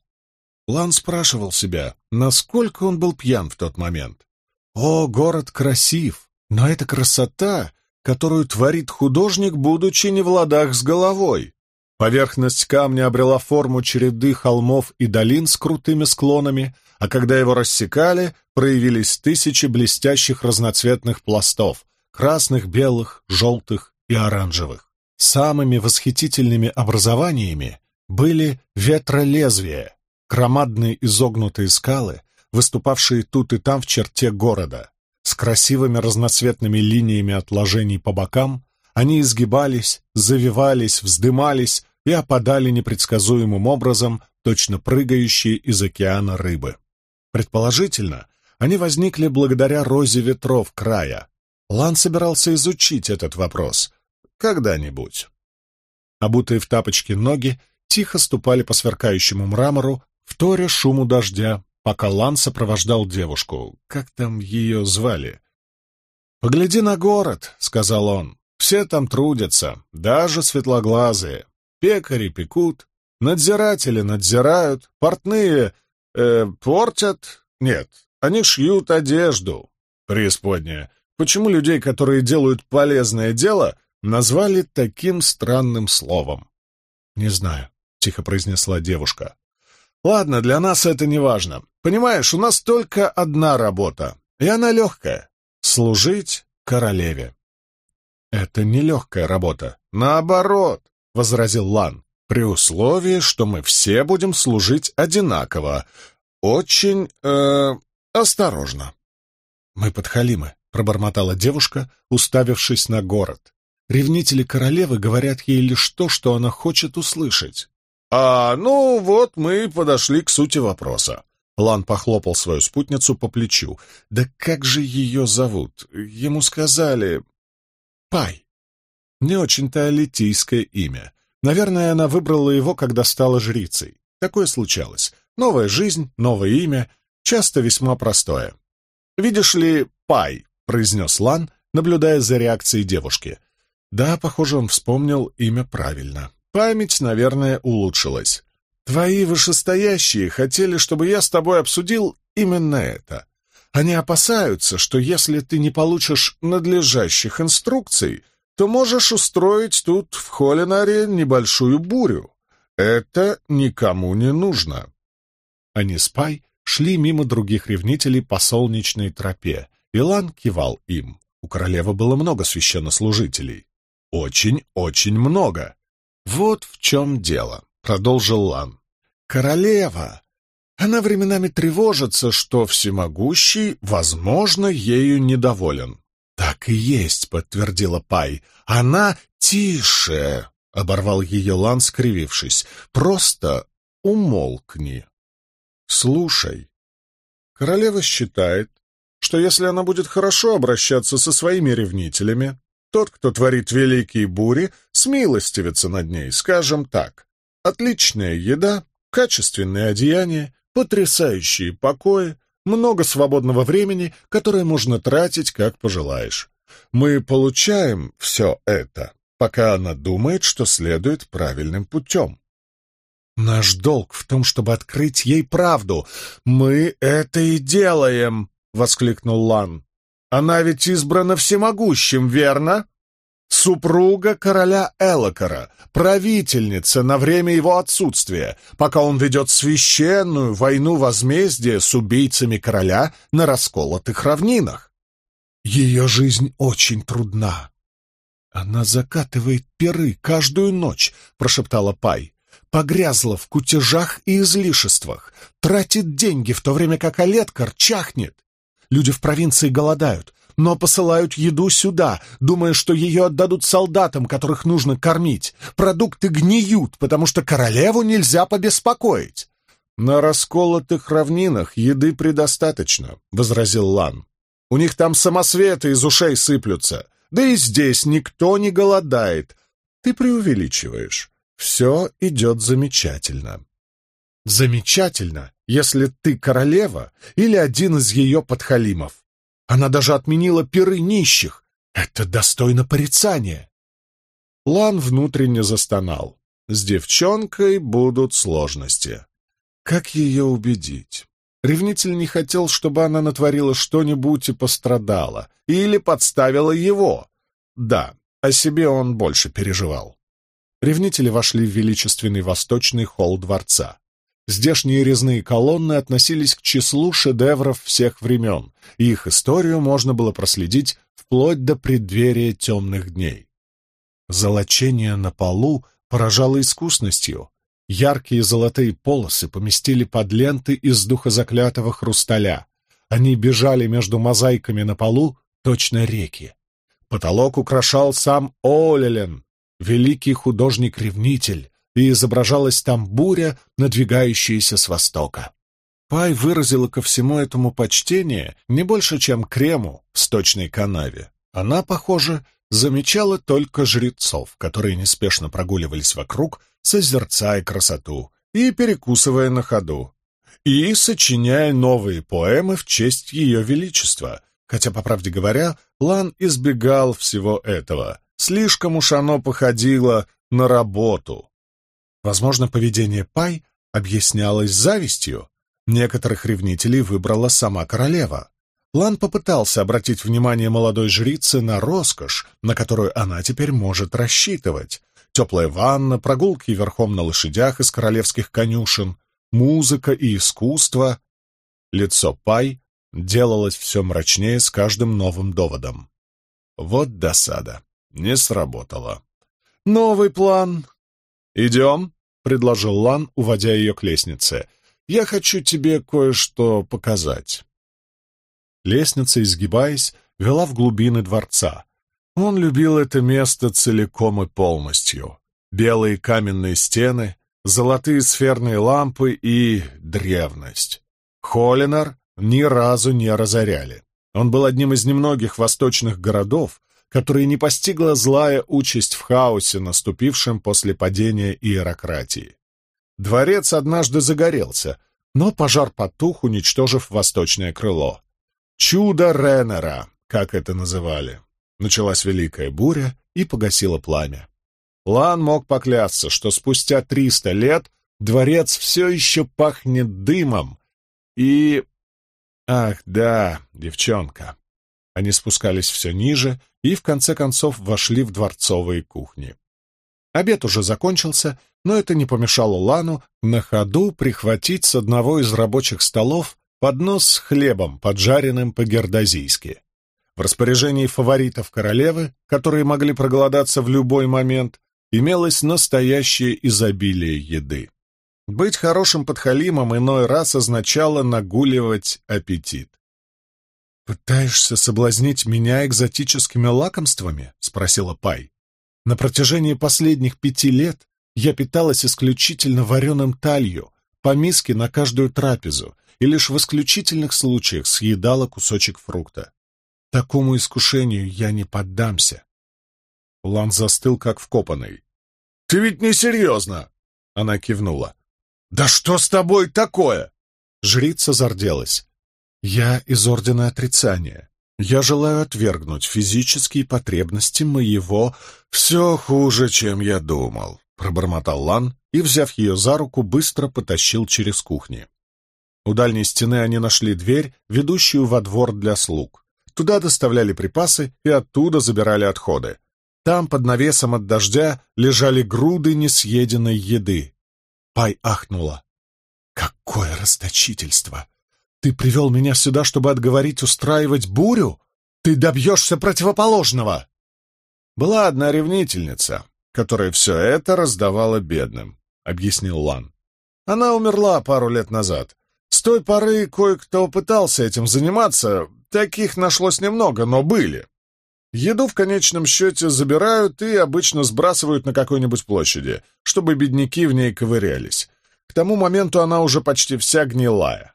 [SPEAKER 1] Лан спрашивал себя, насколько он был пьян в тот момент. О, город красив, но это красота, которую творит художник, будучи не в ладах с головой. Поверхность камня обрела форму череды холмов и долин с крутыми склонами, а когда его рассекали, проявились тысячи блестящих разноцветных пластов — красных, белых, желтых и оранжевых. Самыми восхитительными образованиями были ветролезвия, громадные изогнутые скалы, выступавшие тут и там в черте города. С красивыми разноцветными линиями отложений по бокам они изгибались, завивались, вздымались, и опадали непредсказуемым образом точно прыгающие из океана рыбы. Предположительно, они возникли благодаря розе ветров края. Лан собирался изучить этот вопрос. Когда-нибудь. Обутые в тапочки ноги тихо ступали по сверкающему мрамору, вторя шуму дождя, пока Лан сопровождал девушку. Как там ее звали? «Погляди на город», — сказал он. «Все там трудятся, даже светлоглазые. Пекари пекут, надзиратели надзирают, портные э, портят. Нет, они шьют одежду. Преисподняя. Почему людей, которые делают полезное дело, назвали таким странным словом? Не знаю, тихо произнесла девушка. Ладно, для нас это не важно. Понимаешь, у нас только одна работа, и она легкая — служить королеве. Это не легкая работа. Наоборот, — возразил Лан, — «при условии, что мы все будем служить одинаково. Очень, э, осторожно». «Мы подхалимы», — пробормотала девушка, уставившись на город. Ревнители королевы говорят ей лишь то, что она хочет услышать.
[SPEAKER 2] «А, ну вот мы подошли к сути вопроса».
[SPEAKER 1] Лан похлопал свою спутницу по плечу. «Да как же ее зовут? Ему сказали... Пай. Не очень-то литийское имя. Наверное, она выбрала его, когда стала жрицей. Такое случалось. Новая жизнь, новое имя, часто весьма простое. «Видишь ли, Пай», — произнес Лан, наблюдая за реакцией девушки. Да, похоже, он вспомнил имя правильно. Память, наверное, улучшилась. «Твои вышестоящие хотели, чтобы я с тобой обсудил именно это. Они опасаются, что если ты не получишь надлежащих инструкций, то можешь устроить тут в Холинаре небольшую бурю. Это никому не нужно». Они с Пай шли мимо других ревнителей по солнечной тропе. Илан кивал им. У королевы было много священнослужителей. Очень-очень много. «Вот в чем дело», — продолжил Лан. «Королева! Она временами тревожится, что всемогущий, возможно, ею недоволен». «Так и есть», — подтвердила Пай. «Она тише», — оборвал ее Лан, скривившись. «Просто умолкни». «Слушай, королева считает, что если она будет хорошо обращаться со своими ревнителями, тот, кто творит великие бури, смилостивится над ней, скажем так. Отличная еда, качественные одеяния, потрясающие покои, много свободного времени, которое можно тратить, как пожелаешь. Мы получаем все это, пока она думает, что следует правильным путем. Наш долг в том, чтобы открыть ей правду. Мы это и делаем, — воскликнул Лан. Она ведь избрана всемогущим, верно? Супруга короля Элокара, правительница на время его отсутствия, пока он ведет священную войну возмездия с убийцами короля на расколотых равнинах. Ее жизнь очень трудна. Она закатывает перы каждую ночь, прошептала Пай погрязла в кутежах и излишествах, тратит деньги, в то время как Олеткар чахнет. Люди в провинции голодают, но посылают еду сюда, думая, что ее отдадут солдатам, которых нужно кормить. Продукты гниют, потому что королеву нельзя побеспокоить. «На расколотых равнинах еды предостаточно», — возразил Лан. «У них там самосветы из ушей сыплются. Да и здесь никто не голодает. Ты преувеличиваешь. Все идет замечательно. Замечательно, если ты королева или один из ее подхалимов. Она даже отменила пиры нищих. Это достойно порицания. Лан внутренне застонал. С девчонкой будут сложности. Как ее убедить? Ревнитель не хотел, чтобы она натворила что-нибудь и пострадала, или подставила его. Да, о себе он больше переживал. Ревнители вошли в величественный восточный холл дворца. Здешние резные колонны относились к числу шедевров всех времен, и их историю можно было проследить вплоть до преддверия темных дней. Золочение на полу поражало искусностью. Яркие золотые полосы поместили под ленты из духозаклятого хрусталя. Они бежали между мозаиками на полу, точно реки. Потолок украшал сам Олелен, великий художник-ревнитель, и изображалась там буря, надвигающаяся с востока. Пай выразила ко всему этому почтение не больше, чем крему в сточной канаве. Она, похоже, замечала только жрецов, которые неспешно прогуливались вокруг, созерцая красоту и перекусывая на ходу, и сочиняя новые поэмы в честь ее величества, хотя, по правде говоря, Лан избегал всего этого, Слишком уж оно походило на работу. Возможно, поведение Пай объяснялось завистью. Некоторых ревнителей выбрала сама королева. Лан попытался обратить внимание молодой жрицы на роскошь, на которую она теперь может рассчитывать. Теплая ванна, прогулки верхом на лошадях из королевских конюшен, музыка и искусство. Лицо Пай делалось все мрачнее с каждым новым доводом. Вот досада не сработало. «Новый план!» «Идем», — предложил Лан, уводя ее к лестнице. «Я хочу тебе кое-что показать». Лестница, изгибаясь, вела в глубины дворца. Он любил это место целиком и полностью. Белые каменные стены, золотые сферные лампы и древность. Холлинар ни разу не разоряли. Он был одним из немногих восточных городов, которые не постигла злая участь в хаосе, наступившем после падения иерократии. Дворец однажды загорелся, но пожар потух, уничтожив восточное крыло. «Чудо Реннера», как это называли. Началась великая буря и погасила пламя. Лан мог поклясться, что спустя триста лет дворец все еще пахнет дымом. И... Ах, да, девчонка. Они спускались все ниже и, в конце концов, вошли в дворцовые кухни. Обед уже закончился, но это не помешало Лану на ходу прихватить с одного из рабочих столов поднос с хлебом, поджаренным по-гердозийски. В распоряжении фаворитов королевы, которые могли проголодаться в любой момент, имелось настоящее изобилие еды. Быть хорошим подхалимом иной раз означало нагуливать аппетит. «Пытаешься соблазнить меня экзотическими лакомствами?» — спросила Пай. «На протяжении последних пяти лет я питалась исключительно вареным талью, по миске на каждую трапезу, и лишь в исключительных случаях съедала кусочек фрукта. Такому искушению я не поддамся. Лан застыл, как вкопанный. «Ты ведь не серьезно!» Она кивнула. «Да что с тобой такое?» Жрица зарделась. «Я из Ордена Отрицания. Я желаю отвергнуть физические потребности моего...» «Все хуже, чем я думал», — пробормотал Лан и, взяв ее за руку, быстро потащил через кухни. У дальней стены они нашли дверь, ведущую во двор для слуг. Туда доставляли припасы и оттуда забирали отходы. Там, под навесом от дождя, лежали груды несъеденной еды. Пай ахнула. «Какое расточительство! Ты привел меня сюда, чтобы отговорить устраивать бурю? Ты добьешься противоположного!» «Была одна ревнительница, которая все это раздавала бедным», — объяснил Лан. «Она умерла пару лет назад. С той поры кое-кто пытался этим заниматься, таких нашлось немного, но были. Еду в конечном счете забирают и обычно сбрасывают на какой-нибудь площади, чтобы бедняки в ней ковырялись. К тому моменту она уже почти вся гнилая.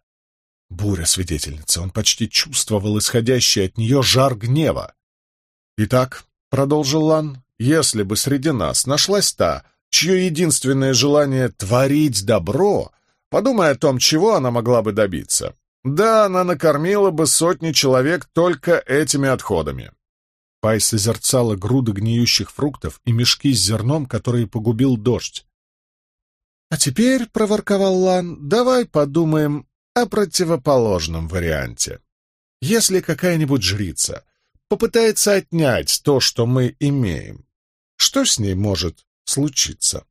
[SPEAKER 1] Буря свидетельница, он почти чувствовал исходящий от нее жар гнева. «Итак», — продолжил Лан, — «если бы среди нас нашлась та, чье единственное желание — творить добро, подумай о том, чего она могла бы добиться. Да, она накормила бы сотни человек только этими отходами. Пай созерцала груды гниющих фруктов и мешки с зерном, которые погубил дождь. «А теперь, — проворковал Лан, — давай подумаем о противоположном варианте. Если какая-нибудь жрица попытается отнять то, что мы имеем, что с ней может случиться?»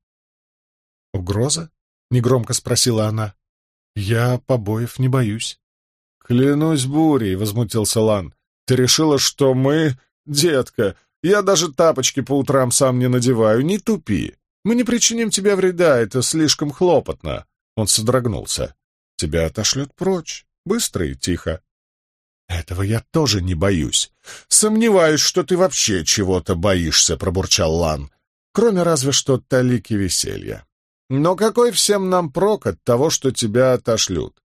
[SPEAKER 1] «Угроза?» — негромко спросила она. «Я побоев не боюсь». «Клянусь бурей!» — возмутился Лан. «Ты решила, что мы «Детка, я даже тапочки по утрам сам не надеваю, не тупи. Мы не причиним тебе вреда, это слишком хлопотно». Он содрогнулся. «Тебя отошлют прочь, быстро и тихо». «Этого я тоже не боюсь. Сомневаюсь, что ты вообще чего-то боишься», — пробурчал Лан. «Кроме разве что талики веселья. Но какой всем нам прок от того, что тебя отошлют?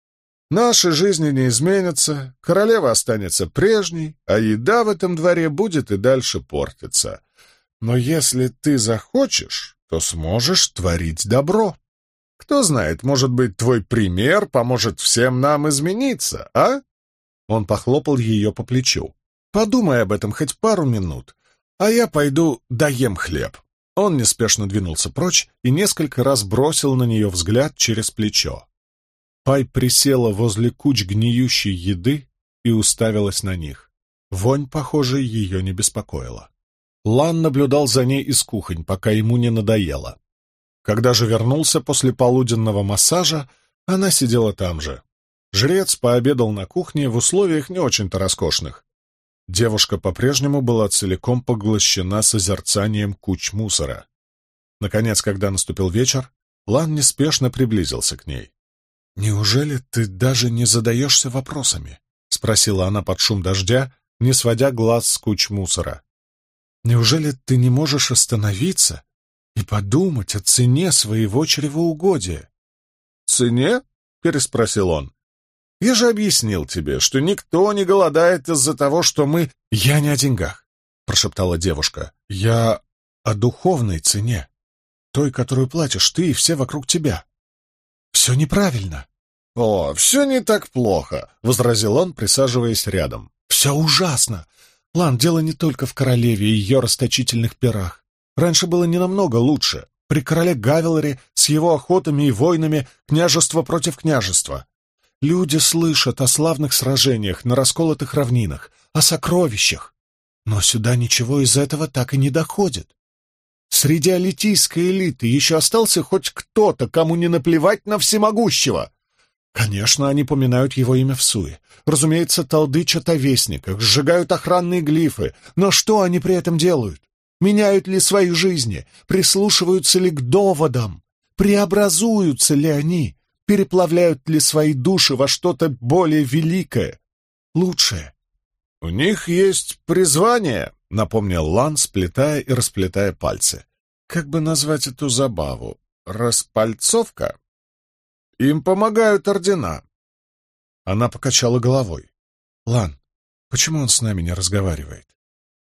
[SPEAKER 1] Наши жизни не изменятся, королева останется прежней, а еда в этом дворе будет и дальше портиться. Но если ты захочешь, то сможешь творить добро. Кто знает, может быть, твой пример поможет всем нам измениться, а?» Он похлопал ее по плечу. «Подумай об этом хоть пару минут, а я пойду доем хлеб». Он неспешно двинулся прочь и несколько раз бросил на нее взгляд через плечо. Пай присела возле куч гниющей еды и уставилась на них. Вонь, похоже, ее не беспокоила. Лан наблюдал за ней из кухонь, пока ему не надоело. Когда же вернулся после полуденного массажа, она сидела там же. Жрец пообедал на кухне в условиях не очень-то роскошных. Девушка по-прежнему была целиком поглощена созерцанием куч мусора. Наконец, когда наступил вечер, Лан неспешно приблизился к ней. «Неужели ты даже не задаешься вопросами?» — спросила она под шум дождя, не сводя глаз с куч мусора. Неужели ты не можешь остановиться и подумать о цене своего чревоугодия?»
[SPEAKER 2] «Цене?» — переспросил он. «Я же объяснил тебе, что никто не голодает из-за того, что мы...»
[SPEAKER 1] «Я не о деньгах», — прошептала девушка. «Я о духовной цене, той, которую платишь ты и все вокруг тебя. Все неправильно».
[SPEAKER 2] «О, все не так плохо», — возразил он, присаживаясь рядом.
[SPEAKER 1] «Все ужасно. Лан, дело не только в королеве и ее расточительных пирах. Раньше было не намного лучше. При короле Гавелоре с его охотами и войнами княжество против княжества. Люди слышат о славных сражениях на расколотых равнинах, о сокровищах. Но сюда ничего из этого так и не доходит. Среди алитийской элиты еще остался хоть кто-то, кому не наплевать на всемогущего. Конечно, они поминают его имя в суе. Разумеется, толдычат о вестниках, сжигают охранные глифы. Но что они при этом делают? Меняют ли свои жизни? Прислушиваются ли к доводам? Преобразуются ли они? Переплавляют ли свои души во что-то более великое, лучшее?
[SPEAKER 2] — У них есть призвание, — напомнил Лан, сплетая и расплетая пальцы. — Как бы назвать эту забаву? Распальцовка? Им помогают ордена.
[SPEAKER 1] Она покачала головой. — Лан, почему он с нами не разговаривает?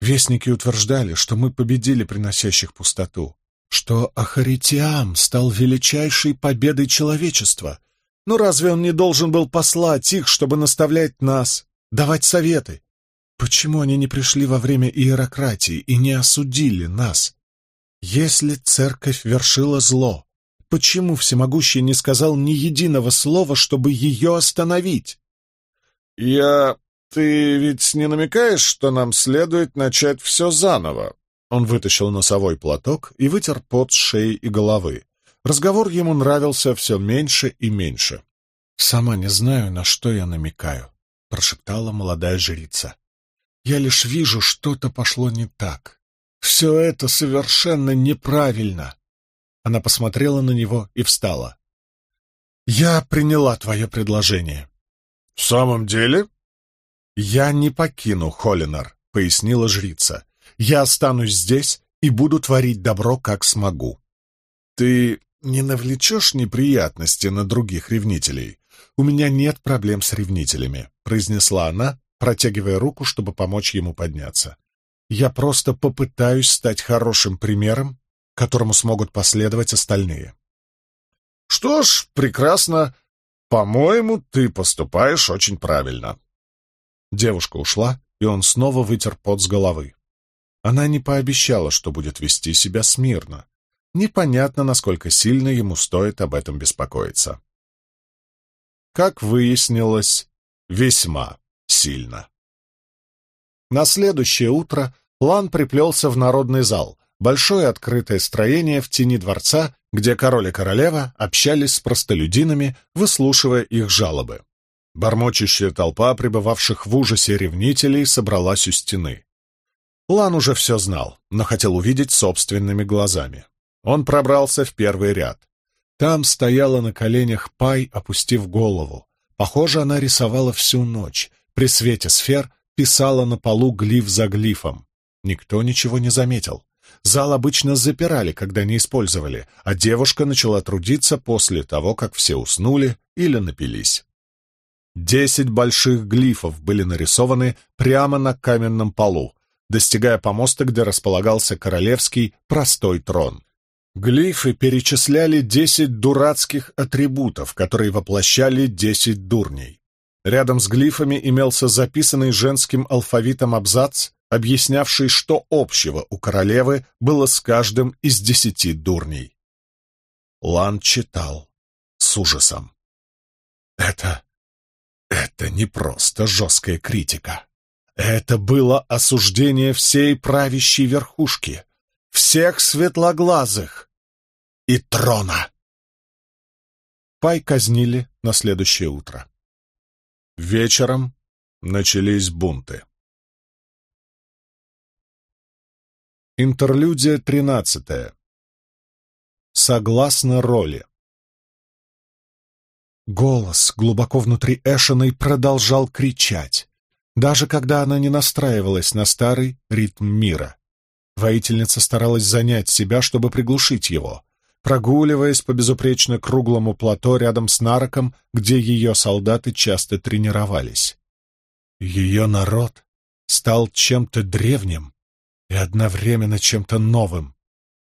[SPEAKER 1] Вестники утверждали, что мы победили приносящих пустоту, что Ахаритиам стал величайшей победой человечества. Но разве он не должен был послать их, чтобы наставлять нас, давать советы? Почему они не пришли во время иерократии и не осудили нас? Если церковь вершила зло, почему всемогущий не сказал ни единого слова, чтобы ее остановить?
[SPEAKER 2] «Я «Ты ведь не намекаешь, что нам следует начать все заново?» Он вытащил носовой платок и вытер пот с шеи и головы. Разговор ему нравился все меньше и меньше.
[SPEAKER 1] «Сама не знаю, на что я намекаю», — прошептала молодая жрица. «Я лишь вижу, что-то пошло не так. Все это совершенно неправильно». Она посмотрела на него и встала. «Я приняла твое предложение».
[SPEAKER 2] «В самом деле?»
[SPEAKER 1] «Я не покину Холлинар», — пояснила жрица. «Я останусь здесь и буду творить добро, как смогу».
[SPEAKER 2] «Ты не навлечешь неприятности на других ревнителей?»
[SPEAKER 1] «У меня нет проблем с ревнителями», — произнесла она, протягивая руку, чтобы помочь ему подняться. «Я просто попытаюсь стать хорошим примером, которому смогут последовать остальные».
[SPEAKER 2] «Что ж, прекрасно. По-моему, ты поступаешь очень правильно»,
[SPEAKER 1] Девушка ушла, и он снова вытер пот с головы. Она не пообещала, что будет вести себя смирно. Непонятно, насколько сильно ему стоит об этом беспокоиться. Как выяснилось, весьма сильно. На следующее утро Лан приплелся в народный зал, большое открытое строение в тени дворца, где король и королева общались с простолюдинами, выслушивая их жалобы. Бормочущая толпа пребывавших в ужасе ревнителей собралась у стены. Лан уже все знал, но хотел увидеть собственными глазами. Он пробрался в первый ряд. Там стояла на коленях Пай, опустив голову. Похоже, она рисовала всю ночь. При свете сфер писала на полу глиф за глифом. Никто ничего не заметил. Зал обычно запирали, когда не использовали, а девушка начала трудиться после того, как все уснули или напились. Десять больших глифов были нарисованы прямо на каменном полу, достигая помоста, где располагался королевский простой трон. Глифы перечисляли десять дурацких атрибутов, которые воплощали десять дурней. Рядом с глифами имелся записанный женским алфавитом абзац, объяснявший, что общего у королевы было с каждым из десяти дурней. Лан читал с ужасом. «Это это не просто жесткая критика. Это было осуждение всей правящей верхушки, всех светлоглазых и трона. Пай казнили на следующее утро. Вечером начались бунты. Интерлюдия тринадцатая. Согласно роли. Голос глубоко внутри Эшиной продолжал кричать, даже когда она не настраивалась на старый ритм мира. Воительница старалась занять себя, чтобы приглушить его, прогуливаясь по безупречно круглому плато рядом с Нароком, где ее солдаты часто тренировались. Ее народ стал чем-то древним и одновременно чем-то новым,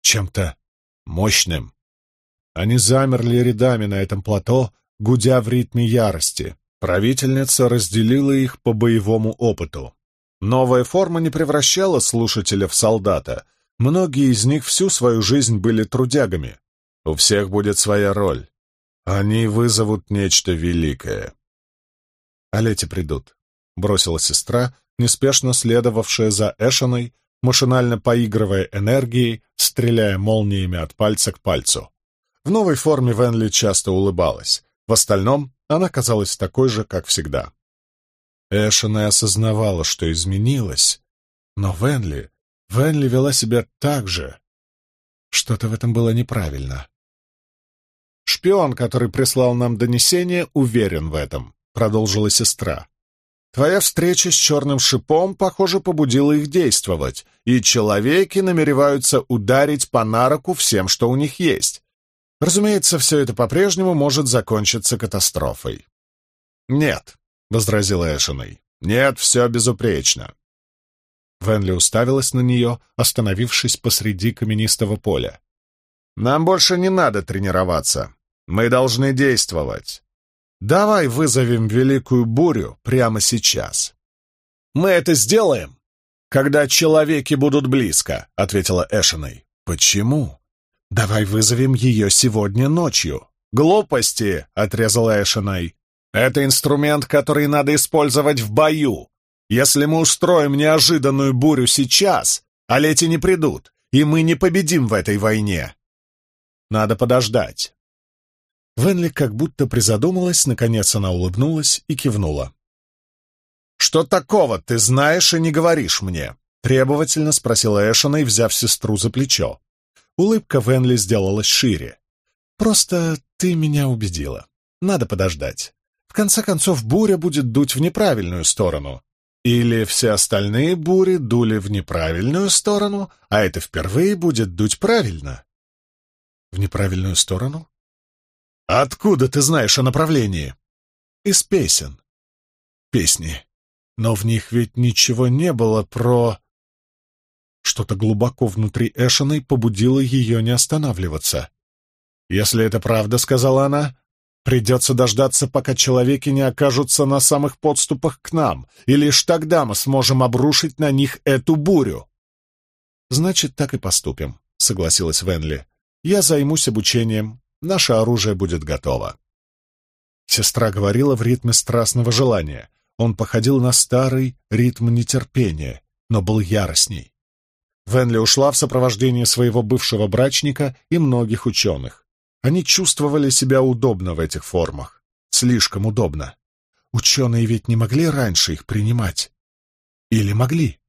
[SPEAKER 1] чем-то мощным. Они замерли рядами на этом плато, гудя в ритме ярости. Правительница разделила их по боевому опыту. Новая форма не превращала слушателя в солдата. Многие из них всю свою жизнь были трудягами. У всех будет своя роль. Они вызовут нечто великое. А лети придут, — бросила сестра, неспешно следовавшая за Эшиной, машинально поигрывая энергией, стреляя молниями от пальца к пальцу. В новой форме Венли часто улыбалась. В остальном она казалась такой же, как всегда. Эшена осознавала, что изменилась, но Венли, Венли вела себя так же. Что-то в этом было неправильно. «Шпион, который прислал нам донесение, уверен в этом», — продолжила сестра. «Твоя встреча с черным шипом, похоже, побудила их действовать, и человеки намереваются ударить по нароку всем, что у них есть. Разумеется, все это по-прежнему может закончиться катастрофой. «Нет», — возразила Эшиной, — «нет, все безупречно». Венли уставилась на нее, остановившись посреди каменистого поля. «Нам больше не надо тренироваться. Мы должны действовать. Давай вызовем великую бурю прямо сейчас». «Мы это сделаем, когда человеки будут близко», — ответила Эшиной. «Почему?» «Давай вызовем ее сегодня ночью». «Глупости!» — отрезала Эшенай. «Это инструмент, который надо использовать в бою. Если мы устроим неожиданную бурю сейчас, а лети не придут, и мы не победим в этой войне. Надо подождать». Венли как будто призадумалась, наконец она улыбнулась и кивнула. «Что такого ты знаешь и не говоришь мне?» — требовательно спросила Эшена, взяв сестру за плечо. Улыбка Венли сделалась шире. «Просто ты меня убедила. Надо подождать. В конце концов, буря будет дуть в неправильную сторону. Или все остальные бури дули в неправильную сторону, а это впервые будет дуть правильно». «В неправильную сторону?» «Откуда ты знаешь о направлении?» «Из песен». «Песни. Но в них ведь ничего не было про...» Что-то глубоко внутри Эшиной побудило ее не останавливаться. «Если это правда, — сказала она, — придется дождаться, пока человеки не окажутся на самых подступах к нам, и лишь тогда мы сможем обрушить на них эту бурю». «Значит, так и поступим», — согласилась Венли. «Я займусь обучением. Наше оружие будет готово». Сестра говорила в ритме страстного желания. Он походил на старый ритм нетерпения, но был яростней. Венли ушла в сопровождении своего бывшего брачника и многих ученых. Они чувствовали себя удобно в этих формах. Слишком удобно. Ученые ведь не могли раньше их принимать. Или могли?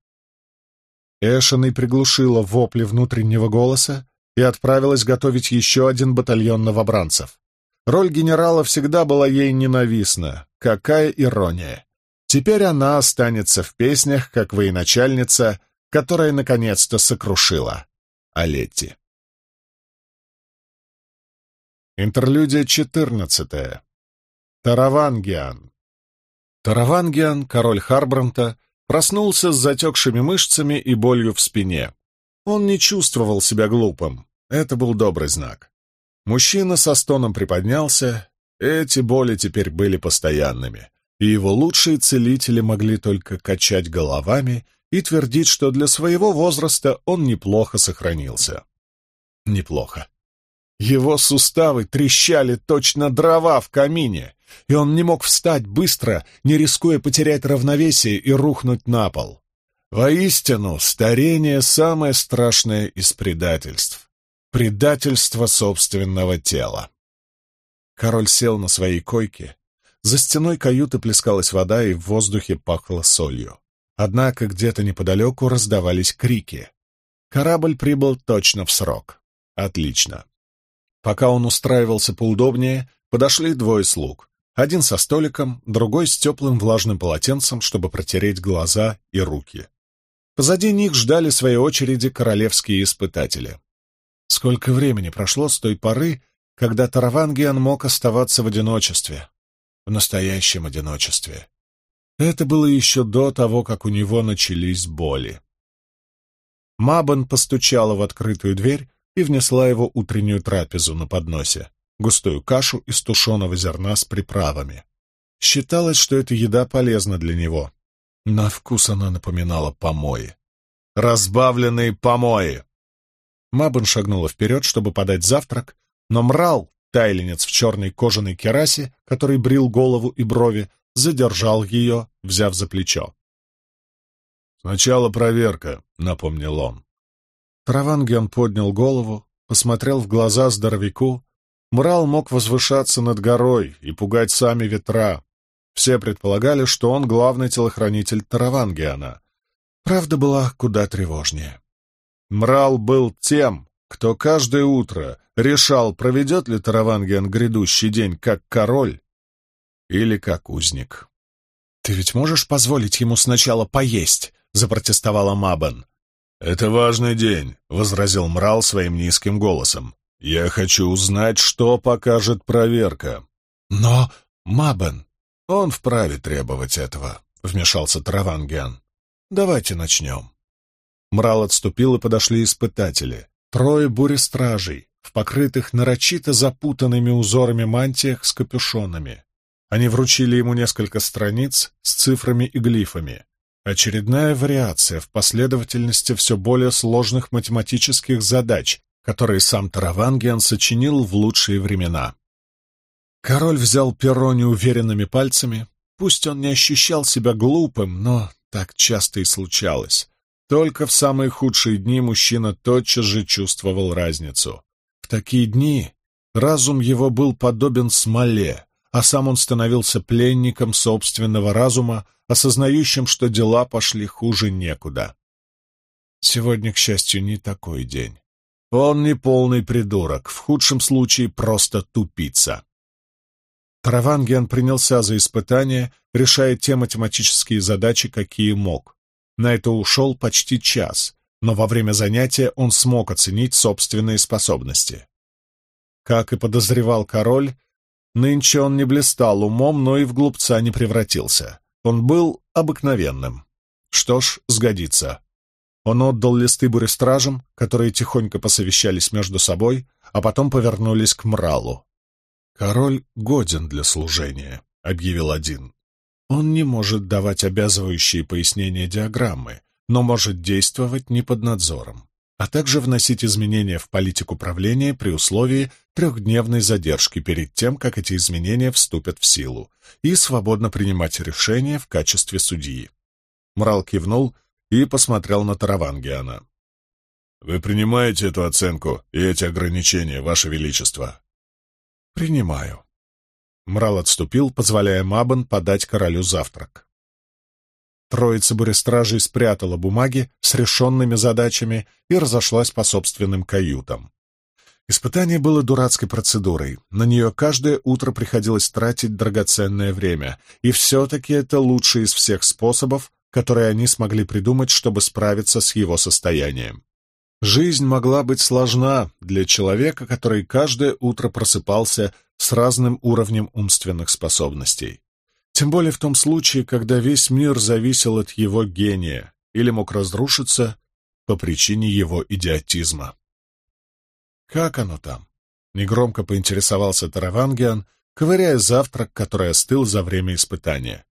[SPEAKER 1] Эшеной приглушила вопли внутреннего голоса и отправилась готовить еще один батальон новобранцев. Роль генерала всегда была ей ненавистна. Какая ирония! Теперь она останется в песнях, как военачальница, которая наконец-то сокрушила Олетти. Интерлюдия 14. Таравангиан. Таравангиан, король Харбранта, проснулся с затекшими мышцами и болью в спине. Он не чувствовал себя глупым. Это был добрый знак. Мужчина со стоном приподнялся. Эти боли теперь были постоянными, и его лучшие целители могли только качать головами и твердит, что для своего возраста он неплохо сохранился. Неплохо. Его суставы трещали точно дрова в камине, и он не мог встать быстро, не рискуя потерять равновесие и рухнуть на пол. Воистину, старение — самое страшное из предательств. Предательство собственного тела. Король сел на своей койке. За стеной каюты плескалась вода, и в воздухе пахло солью. Однако где-то неподалеку раздавались крики. Корабль прибыл точно в срок. Отлично. Пока он устраивался поудобнее, подошли двое слуг. Один со столиком, другой с теплым влажным полотенцем, чтобы протереть глаза и руки. Позади них ждали своей очереди королевские испытатели. Сколько времени прошло с той поры, когда Таравангиан мог оставаться в одиночестве, в настоящем одиночестве. Это было еще до того, как у него начались боли. Мабан постучала в открытую дверь и внесла его утреннюю трапезу на подносе — густую кашу из тушеного зерна с приправами. Считалось, что эта еда полезна для него. На вкус она напоминала помои. Разбавленные помои! Мабан шагнула вперед, чтобы подать завтрак, но Мрал, тайленец в черной кожаной керасе, который брил голову и брови, задержал ее, взяв за плечо. «Сначала проверка», — напомнил он. Травангиан поднял голову, посмотрел в глаза здоровяку. Мурал мог возвышаться над горой и пугать сами ветра. Все предполагали, что он главный телохранитель Таравангиана. Правда была куда тревожнее. Мрал был тем, кто каждое утро решал, проведет ли Таравангиан грядущий день как король или как узник. «Ты ведь можешь позволить ему сначала поесть?» — запротестовала Мабен. «Это важный день», — возразил Мрал своим низким голосом. «Я хочу узнать, что покажет проверка». «Но, Мабен...» «Он вправе требовать этого», — вмешался Травангиан. «Давайте начнем». Мрал отступил, и подошли испытатели. Трое бурестражей, в покрытых нарочито запутанными узорами мантиях с капюшонами. Они вручили ему несколько страниц с цифрами и глифами. Очередная вариация в последовательности все более сложных математических задач, которые сам Таравангиан сочинил в лучшие времена. Король взял перо неуверенными пальцами. Пусть он не ощущал себя глупым, но так часто и случалось. Только в самые худшие дни мужчина тотчас же чувствовал разницу. В такие дни разум его был подобен смоле, а сам он становился пленником собственного разума, осознающим, что дела пошли хуже некуда. Сегодня, к счастью, не такой день. Он не полный придурок, в худшем случае просто тупица. Таравангиан принялся за испытание, решая те математические задачи, какие мог. На это ушел почти час, но во время занятия он смог оценить собственные способности. Как и подозревал король, Нынче он не блистал умом, но и в глупца не превратился. Он был обыкновенным. Что ж, сгодится. Он отдал листы бурестражам, которые тихонько посовещались между собой, а потом повернулись к Мралу. «Король годен для служения», — объявил один. «Он не может давать обязывающие пояснения диаграммы, но может действовать не под надзором а также вносить изменения в политику правления при условии трехдневной задержки перед тем, как эти изменения вступят в силу, и свободно принимать решения в качестве судьи. Мрал кивнул и посмотрел на Таравангиана. «Вы принимаете эту оценку и эти ограничения, Ваше Величество?» «Принимаю». Мрал отступил, позволяя Мабан подать королю завтрак. Троица бурестражей спрятала бумаги с решенными задачами и разошлась по собственным каютам. Испытание было дурацкой процедурой, на нее каждое утро приходилось тратить драгоценное время, и все-таки это лучший из всех способов, которые они смогли придумать, чтобы справиться с его состоянием. Жизнь могла быть сложна для человека, который каждое утро просыпался с разным уровнем умственных способностей. Тем более в том случае, когда весь мир зависел от его гения или мог разрушиться по причине его идиотизма. «Как оно там?» — негромко поинтересовался Таравангиан, ковыряя завтрак, который остыл за время испытания.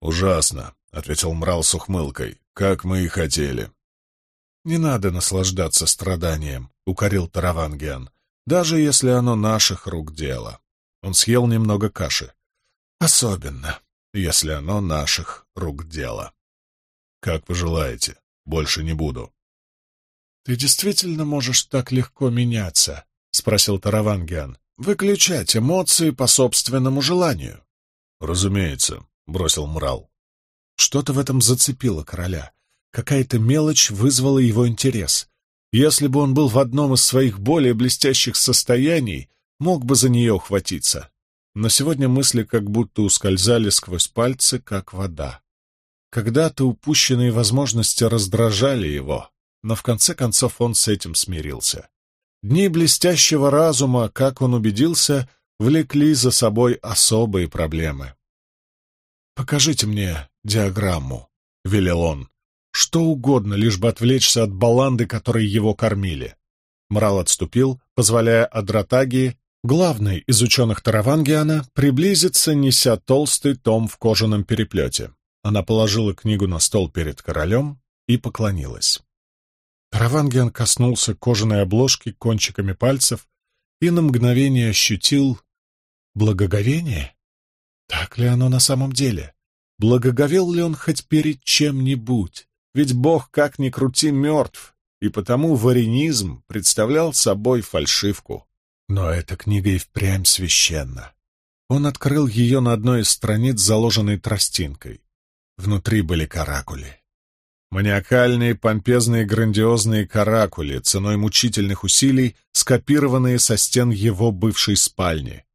[SPEAKER 1] «Ужасно», — ответил Мрал с ухмылкой, — «как мы и хотели». «Не надо наслаждаться страданием», — укорил Таравангиан, — «даже если оно наших рук дело». Он съел немного каши. Особенно, если оно наших рук дело. Как пожелаете, больше не буду. — Ты действительно можешь так легко меняться? — спросил Таравангиан. — Выключать эмоции по собственному желанию. — Разумеется, — бросил Мрал. Что-то в этом зацепило короля. Какая-то мелочь вызвала его интерес. Если бы он был в одном из своих более блестящих состояний, мог бы за нее ухватиться но сегодня мысли как будто ускользали сквозь пальцы, как вода. Когда-то упущенные возможности раздражали его, но в конце концов он с этим смирился. Дни блестящего разума, как он убедился, влекли за собой особые проблемы. «Покажите мне диаграмму», — велел он. «Что угодно, лишь бы отвлечься от баланды, которой его кормили». Мрал отступил, позволяя Адратагии, главной из ученых Таравангиана, приблизиться, неся толстый том в кожаном переплете. Она положила книгу на стол перед королем и поклонилась. Таравангиан коснулся кожаной обложки кончиками пальцев и на мгновение ощутил благоговение. Так ли оно на самом деле? Благоговел ли он хоть перед чем-нибудь? Ведь Бог, как ни крути, мертв, и потому варенизм представлял собой фальшивку. Но эта книга и впрямь священна. Он открыл ее на одной из страниц, заложенной тростинкой. Внутри были каракули. Маниакальные, помпезные, грандиозные каракули, ценой мучительных усилий, скопированные со стен его бывшей спальни.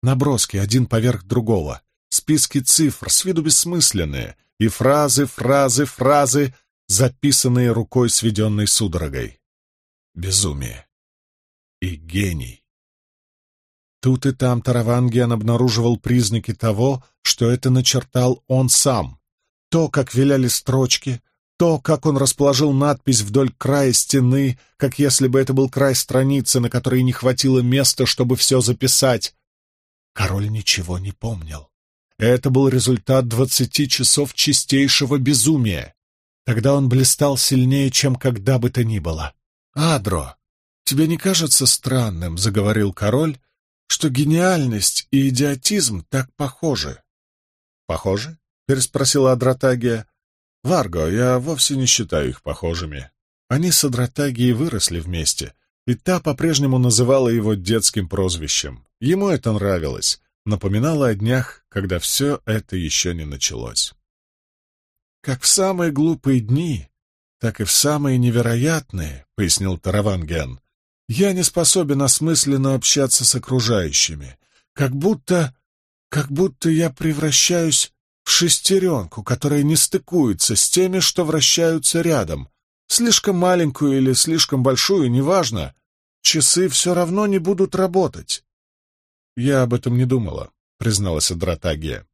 [SPEAKER 1] Наброски один поверх другого, списки цифр, с виду бессмысленные, и фразы, фразы, фразы, записанные рукой, сведенной судорогой. Безумие. И гений. Тут и там Таравангиан обнаруживал признаки того, что это начертал он сам. То, как виляли строчки, то, как он расположил надпись вдоль края стены, как если бы это был край страницы, на которой не хватило места, чтобы все записать. Король ничего не помнил. Это был результат двадцати часов чистейшего безумия. Тогда он блистал сильнее, чем когда бы то ни было. «Адро, тебе не кажется странным, — заговорил король, — что гениальность и идиотизм так похожи?» «Похожи?» — переспросила Адратагия. «Варго, я вовсе не считаю их похожими. Они с Адратагией выросли вместе, и та по-прежнему называла его детским прозвищем. Ему это нравилось, напоминало о днях, когда все это еще не началось. «Как в самые глупые дни, так и в самые невероятные», — пояснил Тараванген, — «я не способен осмысленно общаться с окружающими, как будто... как будто я превращаюсь в шестеренку, которая не стыкуется с теми, что вращаются рядом, слишком маленькую или слишком большую, неважно, часы все равно не будут работать». «Я об этом не думала», — призналась Адратагия.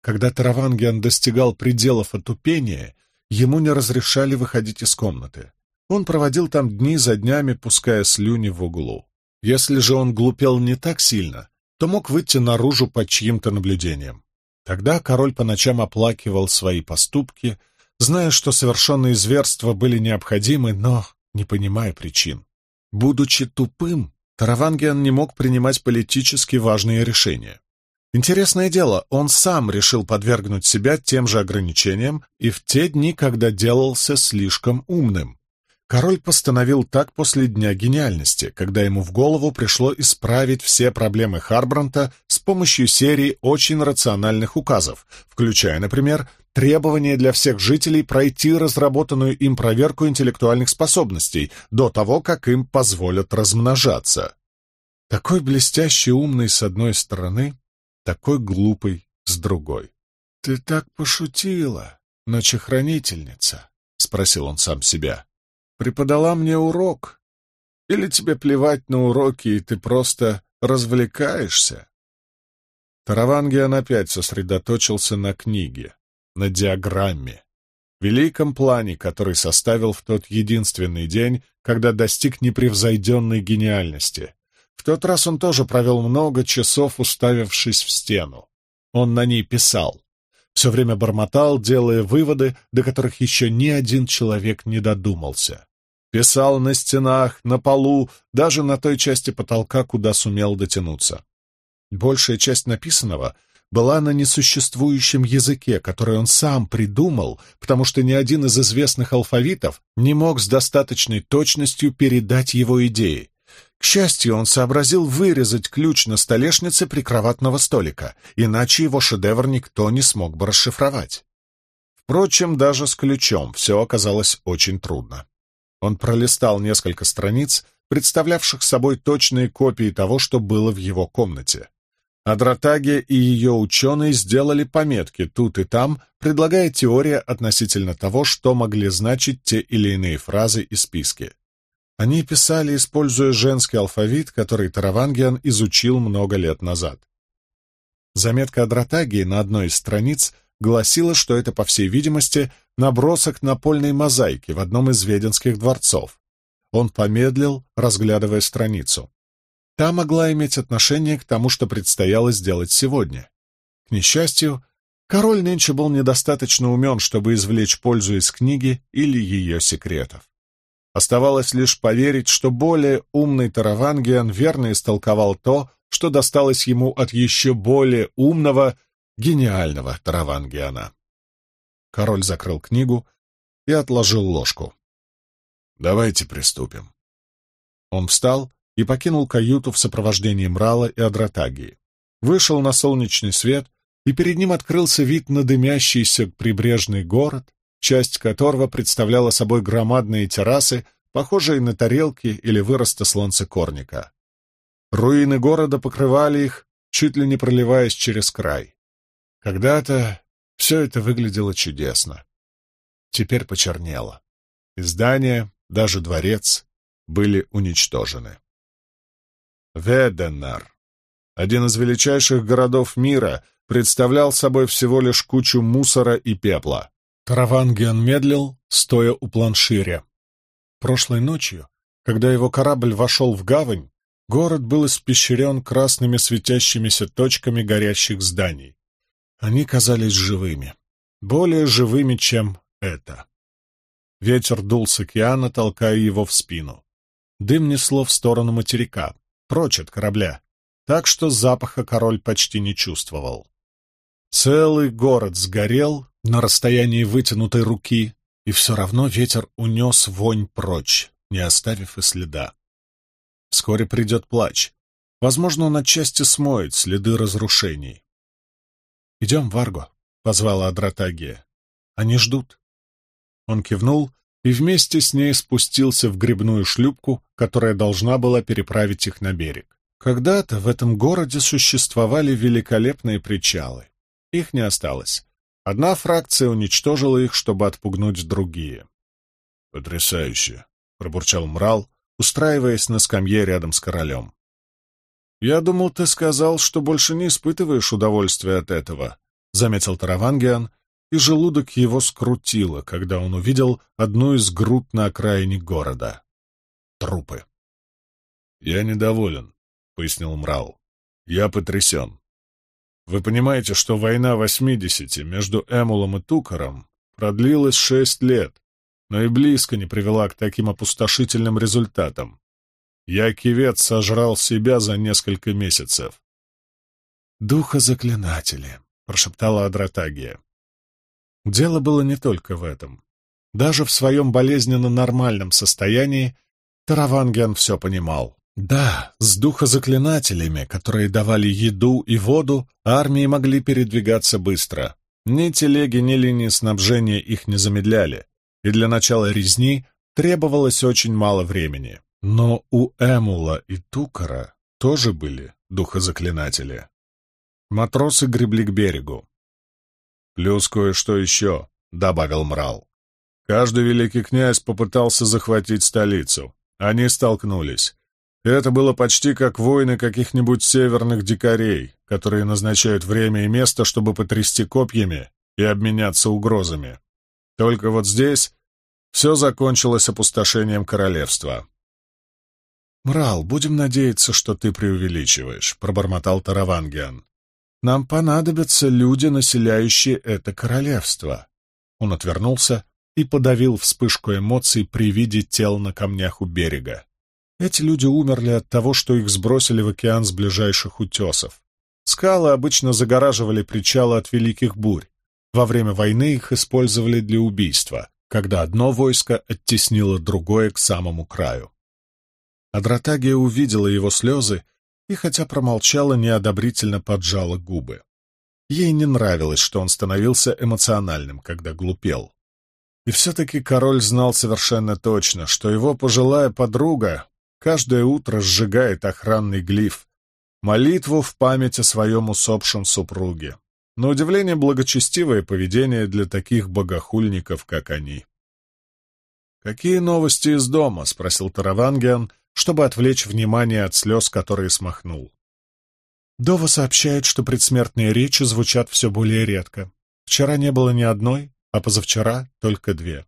[SPEAKER 1] Когда Таравангиан достигал пределов отупения, ему не разрешали выходить из комнаты. Он проводил там дни за днями, пуская слюни в углу. Если же он глупел не так сильно, то мог выйти наружу под чьим-то наблюдением. Тогда король по ночам оплакивал свои поступки, зная, что совершенные зверства были необходимы, но не понимая причин. Будучи тупым, Таравангиан не мог принимать политически важные решения. Интересное дело, он сам решил подвергнуть себя тем же ограничениям и в те дни, когда делался слишком умным. Король постановил так после Дня гениальности, когда ему в голову пришло исправить все проблемы Харбранта с помощью серии очень рациональных указов, включая, например, требование для всех жителей пройти разработанную им проверку интеллектуальных способностей до того, как им позволят размножаться. Такой блестящий умный с одной стороны, такой глупый с другой. — Ты так пошутила, ночехранительница? — спросил он сам себя. — Преподала мне урок? Или тебе плевать на уроки, и ты просто развлекаешься? Таравангиан опять сосредоточился на книге, на диаграмме, великом плане, который составил в тот единственный день, когда достиг непревзойденной гениальности, в тот раз он тоже провел много часов, уставившись в стену. Он на ней писал. Все время бормотал, делая выводы, до которых еще ни один человек не додумался. Писал на стенах, на полу, даже на той части потолка, куда сумел дотянуться. Большая часть написанного была на несуществующем языке, который он сам придумал, потому что ни один из известных алфавитов не мог с достаточной точностью передать его идеи. К счастью, он сообразил вырезать ключ на столешнице прикроватного столика, иначе его шедевр никто не смог бы расшифровать. Впрочем, даже с ключом все оказалось очень трудно. Он пролистал несколько страниц, представлявших собой точные копии того, что было в его комнате. Адратагия и ее ученые сделали пометки тут и там, предлагая теории относительно того, что могли значить те или иные фразы и списки. Они писали, используя женский алфавит, который Таравангиан изучил много лет назад. Заметка Адратагии на одной из страниц гласила, что это, по всей видимости, набросок напольной мозаики в одном из веденских дворцов. Он помедлил, разглядывая страницу. Та могла иметь отношение к тому, что предстояло сделать сегодня. К несчастью, король нынче был недостаточно умен, чтобы извлечь пользу из книги или ее секретов. Оставалось лишь поверить, что более умный Таравангиан верно истолковал то, что досталось ему от еще более умного, гениального Таравангиана. Король закрыл книгу и отложил ложку. «Давайте приступим». Он встал и покинул каюту в сопровождении Мрала и Адратагии. Вышел на солнечный свет, и перед ним открылся вид на дымящийся прибрежный город, часть которого представляла собой громадные террасы, похожие на тарелки или выросты слонцекорника. Руины города покрывали их, чуть ли не проливаясь через край. Когда-то все это выглядело чудесно. Теперь почернело. И здания, даже дворец, были уничтожены. Веденар, один из величайших городов мира, представлял собой всего лишь кучу мусора и пепла. Таравангиан медлил, стоя у планширя. Прошлой ночью, когда его корабль вошел в гавань, город был испещрен красными светящимися точками горящих зданий. Они казались живыми, более живыми, чем это. Ветер дул с океана, толкая его в спину. Дым несло в сторону материка, прочь от корабля, так что запаха король почти не чувствовал. Целый город сгорел на расстоянии вытянутой руки, и все равно ветер унес вонь прочь, не оставив и следа. Вскоре придет плач. Возможно, он отчасти смоет следы разрушений. «Идем, Варго», — позвала Адратагия. «Они ждут». Он кивнул и вместе с ней спустился в грибную шлюпку, которая должна была переправить их на берег. Когда-то в этом городе существовали великолепные причалы. Их не осталось. Одна фракция уничтожила их, чтобы отпугнуть другие. «Потрясающе!» — пробурчал Мрал, устраиваясь на скамье рядом с королем. «Я думал, ты сказал, что больше не испытываешь удовольствия от этого», — заметил Таравангиан, и желудок его скрутило, когда он увидел одну из груд на окраине города. Трупы. «Я недоволен», — пояснил Мрал. «Я потрясен. Вы понимаете, что война восьмидесяти между Эмулом и Тукаром продлилась шесть лет, но и близко не привела к таким опустошительным результатам. Я, кивец, сожрал себя за несколько месяцев. «Духозаклинатели», — прошептала Адратагия. Дело было не только в этом. Даже в своем болезненно нормальном состоянии Таравангиан все понимал. Да, с духозаклинателями, которые давали еду и воду, армии могли передвигаться быстро. Ни телеги, ни линии снабжения их не замедляли, и для начала резни требовалось очень мало времени. Но у Эмула и Тукара тоже были духозаклинатели. Матросы гребли к берегу. «Плюс кое-что еще», — добавил Мрал. «Каждый великий князь попытался захватить столицу. Они столкнулись. Это было почти как войны каких-нибудь северных дикарей, которые назначают время и место, чтобы потрясти копьями и обменяться угрозами. Только вот здесь все закончилось опустошением королевства. «Мрал, будем надеяться, что ты преувеличиваешь», — пробормотал Таравангиан. «Нам понадобятся люди, населяющие это королевство». Он отвернулся и подавил вспышку эмоций при виде тел на камнях у берега. Эти люди умерли от того, что их сбросили в океан с ближайших утесов. Скалы обычно загораживали причалы от великих бурь. Во время войны их использовали для убийства, когда одно войско оттеснило другое к самому краю. Адратагия увидела его слезы и, хотя промолчала, неодобрительно поджала губы. Ей не нравилось, что он становился эмоциональным, когда глупел. И все-таки король знал совершенно точно, что его пожилая подруга каждое утро сжигает охранный глиф, молитву в память о своем усопшем супруге. На удивление благочестивое поведение для таких богохульников, как они. «Какие новости из дома?» — спросил Таравангиан, чтобы отвлечь внимание от слез, которые смахнул. Дова сообщает, что предсмертные речи звучат все более редко. Вчера не было ни одной, а позавчера только две.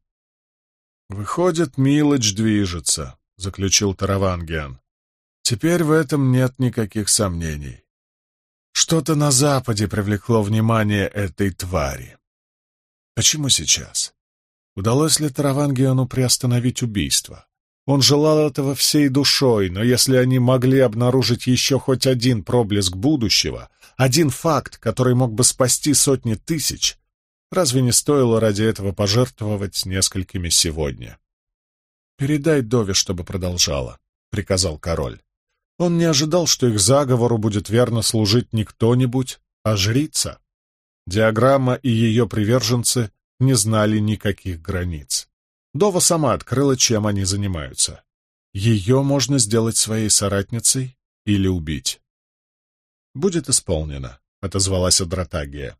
[SPEAKER 1] «Выходит, Милоч движется», — заключил Таравангиан. «Теперь в этом нет никаких сомнений. Что-то на Западе привлекло внимание этой твари. Почему сейчас? Удалось ли Таравангиану приостановить убийство? Он желал этого всей душой, но если они могли обнаружить еще хоть один проблеск будущего, один факт, который мог бы спасти сотни тысяч, разве не стоило ради этого пожертвовать несколькими сегодня? «Передай Дове, чтобы продолжала», — приказал король. Он не ожидал, что их заговору будет верно служить не кто-нибудь, а жрица. Диаграмма и ее приверженцы не знали никаких границ. Дова сама открыла, чем они занимаются. Ее можно сделать своей соратницей или убить. «Будет исполнено», — отозвалась Адратагия.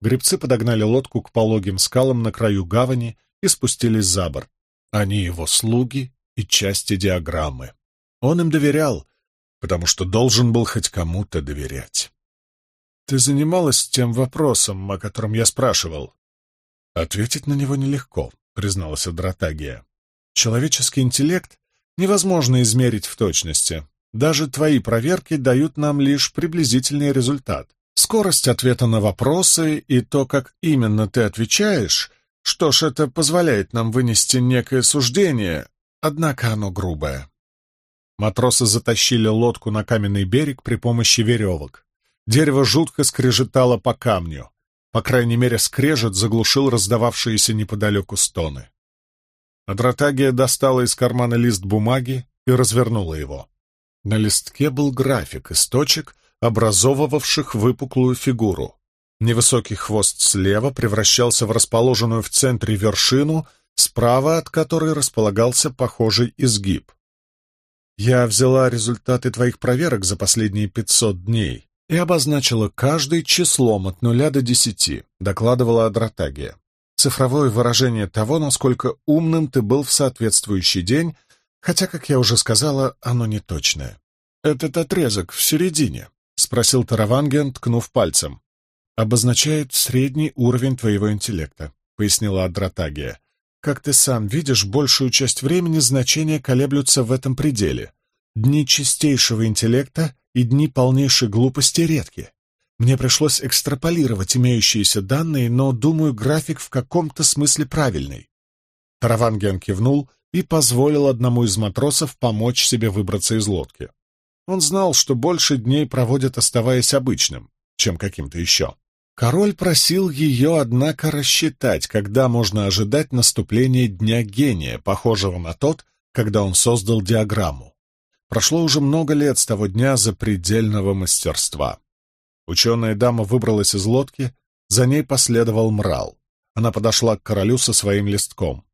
[SPEAKER 1] Гребцы подогнали лодку к пологим скалам на краю гавани и спустились за борт. Они его слуги и части диаграммы. Он им доверял, потому что должен был хоть кому-то доверять. «Ты занималась тем вопросом, о котором я спрашивал?» Ответить на него нелегко призналась Дратагия. Человеческий интеллект невозможно измерить в точности. Даже твои проверки дают нам лишь приблизительный результат. Скорость ответа на вопросы и то, как именно ты отвечаешь, что ж, это позволяет нам вынести некое суждение, однако оно грубое. Матросы затащили лодку на каменный берег при помощи веревок. Дерево жутко скрежетало по камню. По крайней мере, скрежет заглушил раздававшиеся неподалеку стоны. Адратагия достала из кармана лист бумаги и развернула его. На листке был график из точек, образовывавших выпуклую фигуру. Невысокий хвост слева превращался в расположенную в центре вершину, справа от которой располагался похожий изгиб. «Я взяла результаты твоих проверок за последние пятьсот дней и обозначила каждый числом от нуля до десяти, докладывала Адратагия. Цифровое выражение того, насколько умным ты был в соответствующий день, хотя, как я уже сказала, оно не точное. «Этот отрезок в середине», — спросил Тараванген, ткнув пальцем. «Обозначает средний уровень твоего интеллекта», — пояснила Адратагия. «Как ты сам видишь, большую часть времени значения колеблются в этом пределе. Дни чистейшего интеллекта и дни полнейшей глупости редки. Мне пришлось экстраполировать имеющиеся данные, но, думаю, график в каком-то смысле правильный. Тараванген кивнул и позволил одному из матросов помочь себе выбраться из лодки. Он знал, что больше дней проводит, оставаясь обычным, чем каким-то еще. Король просил ее, однако, рассчитать, когда можно ожидать наступления Дня Гения, похожего на тот, когда он создал диаграмму. Прошло уже много лет с того дня запредельного мастерства. Ученая дама выбралась из лодки, за ней последовал мрал. Она подошла к королю со своим листком.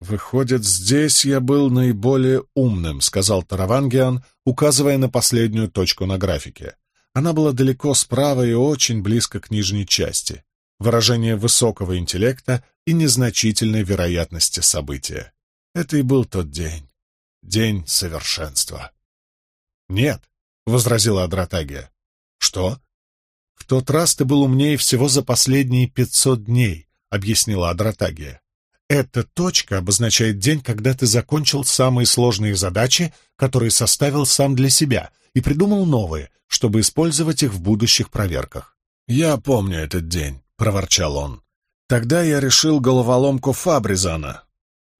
[SPEAKER 1] «Выходит, здесь я был наиболее умным», — сказал Таравангиан, указывая на последнюю точку на графике. Она была далеко справа и очень близко к нижней части. Выражение высокого интеллекта и незначительной вероятности события. Это и был тот день день совершенства. «Нет», — возразила Адратагия. «Что?» «В тот раз ты был умнее всего за последние пятьсот дней», — объяснила Адратагия. «Эта точка обозначает день, когда ты закончил самые сложные задачи, которые составил сам для себя, и придумал новые, чтобы использовать их в будущих проверках». «Я помню этот день», — проворчал он. «Тогда я решил головоломку Фабризана».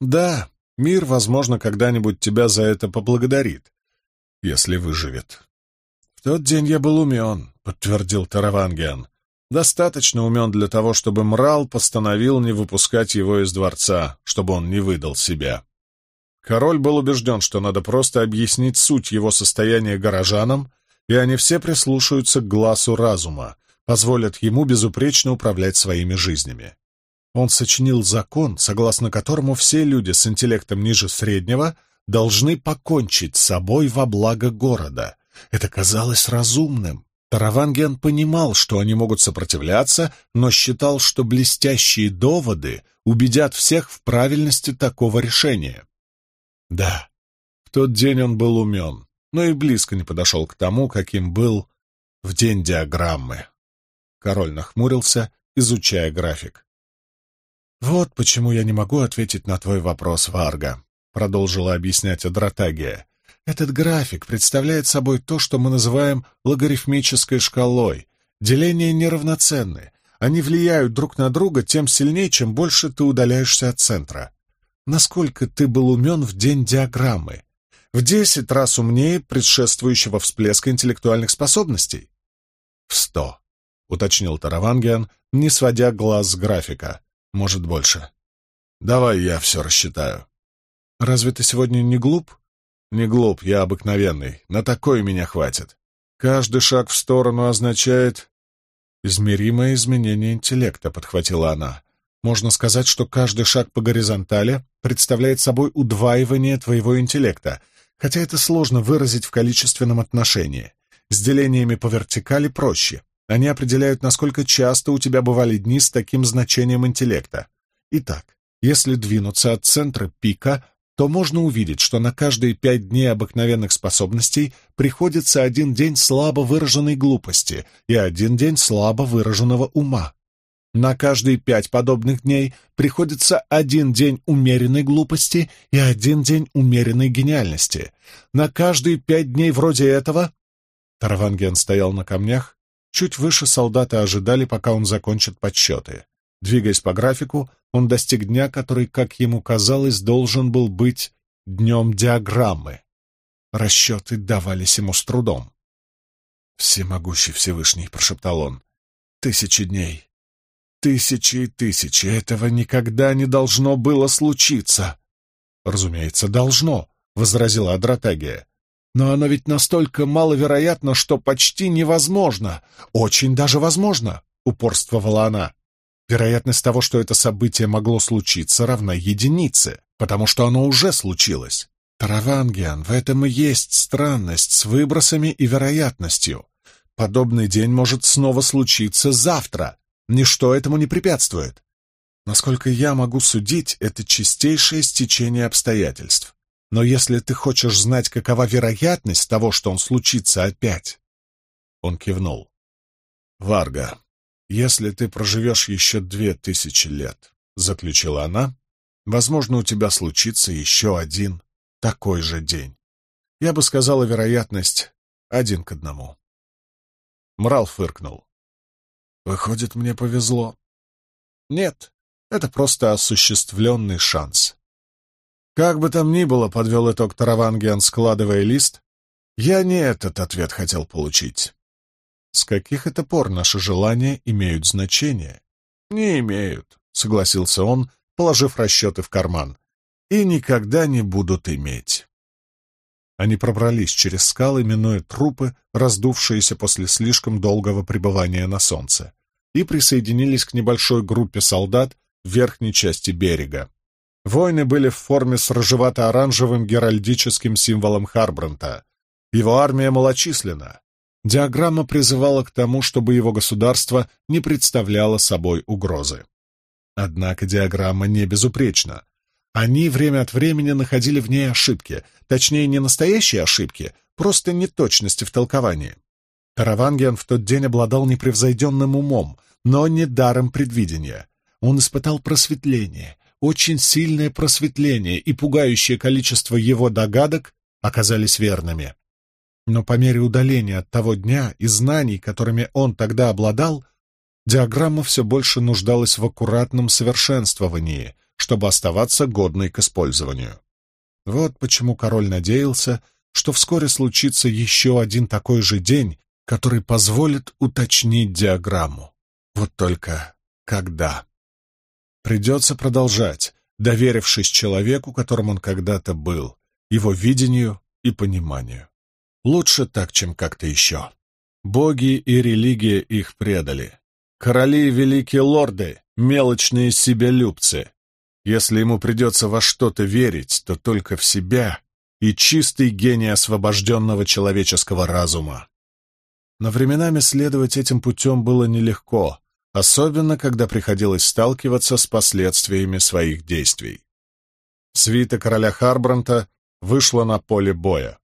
[SPEAKER 1] «Да, Мир, возможно, когда-нибудь тебя за это поблагодарит, если выживет. В тот день я был умен, — подтвердил Таравангиан. Достаточно умен для того, чтобы Мрал постановил не выпускать его из дворца, чтобы он не выдал себя. Король был убежден, что надо просто объяснить суть его состояния горожанам, и они все прислушаются к глазу разума, позволят ему безупречно управлять своими жизнями. Он сочинил закон, согласно которому все люди с интеллектом ниже среднего должны покончить с собой во благо города, Это казалось разумным. Тараванген понимал, что они могут сопротивляться, но считал, что блестящие доводы убедят всех в правильности такого решения. Да, в тот день он был умен, но и близко не подошел к тому, каким был в день диаграммы. Король нахмурился, изучая график. «Вот почему я не могу ответить на твой вопрос, Варга», — продолжила объяснять Адратагия. «Этот график представляет собой то, что мы называем логарифмической шкалой. Деления неравноценны. Они влияют друг на друга тем сильнее, чем больше ты удаляешься от центра. Насколько ты был умен в день диаграммы? В десять раз умнее предшествующего всплеска интеллектуальных способностей? В сто, — уточнил Таравангиан, не сводя глаз с графика. Может, больше. Давай я все рассчитаю. Разве ты сегодня не глуп? Не глуп, я обыкновенный. На такой меня хватит. Каждый шаг в сторону означает... Измеримое изменение интеллекта, подхватила она. Можно сказать, что каждый шаг по горизонтали представляет собой удваивание твоего интеллекта, хотя это сложно выразить в количественном отношении. С делениями по вертикали проще. Они определяют, насколько часто у тебя бывали дни с таким значением интеллекта. Итак, если двинуться от центра пика, то можно увидеть, что на каждые пять дней обыкновенных способностей приходится один день слабо выраженной глупости и один день слабо выраженного ума. На каждые пять подобных дней приходится один день умеренной глупости и один день умеренной гениальности. На каждые пять дней вроде этого... Тараванген стоял на камнях, Чуть выше солдаты ожидали, пока он закончит подсчеты. Двигаясь по графику, он достиг дня, который, как ему казалось, должен был быть днем диаграммы. Расчеты давались ему с трудом. «Всемогущий Всевышний», — прошептал он, — «тысячи дней, тысячи и тысячи, этого никогда не должно было случиться». «Разумеется, должно», — возразила Адратагия. Но оно ведь настолько маловероятно, что почти невозможно. Очень даже возможно, упорствовала она. Вероятность того, что это событие могло случиться, равна единице, потому что оно уже случилось. Таравангиан, в этом и есть странность с выбросами и вероятностью. Подобный день может снова случиться завтра. Ничто этому не препятствует. Насколько я могу судить, это чистейшее стечение обстоятельств. Но если ты хочешь знать, какова вероятность того, что он случится опять...» Он кивнул. «Варга, если ты проживешь еще две тысячи лет, — заключила она, — возможно, у тебя случится еще один такой же день. Я бы сказала, вероятность один к одному». Мрал фыркнул. «Выходит, мне повезло». «Нет, это просто осуществленный шанс. Как бы там ни было, — подвел итог Таравангиан, складывая лист, — я не этот ответ хотел получить. С каких это пор наши желания имеют значение? Не имеют, — согласился он, положив расчеты в карман. И никогда не будут иметь. Они пробрались через скалы, минуя трупы, раздувшиеся после слишком долгого пребывания на солнце, и присоединились к небольшой группе солдат в верхней части берега. Воины были в форме с рыжевато-оранжевым геральдическим символом Харбранта. Его армия малочисленна. Диаграмма призывала к тому, чтобы его государство не представляло собой угрозы. Однако диаграмма не безупречна. Они время от времени находили в ней ошибки, точнее, не настоящие ошибки, просто неточности в толковании. Таравангиан в тот день обладал непревзойденным умом, но не даром предвидения. Он испытал просветление, очень сильное просветление и пугающее количество его догадок оказались верными. Но по мере удаления от того дня и знаний, которыми он тогда обладал, диаграмма все больше нуждалась в аккуратном совершенствовании, чтобы оставаться годной к использованию. Вот почему король надеялся, что вскоре случится еще один такой же день, который позволит уточнить диаграмму. Вот только когда? Придется продолжать, доверившись человеку, которым он когда-то был, его видению и пониманию. Лучше так, чем как-то еще. Боги и религия их предали. Короли и великие лорды — мелочные себялюбцы. Если ему придется во что-то верить, то только в себя и чистый гений освобожденного человеческого разума. Но временами следовать этим путем было нелегко, особенно когда приходилось сталкиваться с последствиями своих действий. Свита короля Харбранта вышла на поле боя.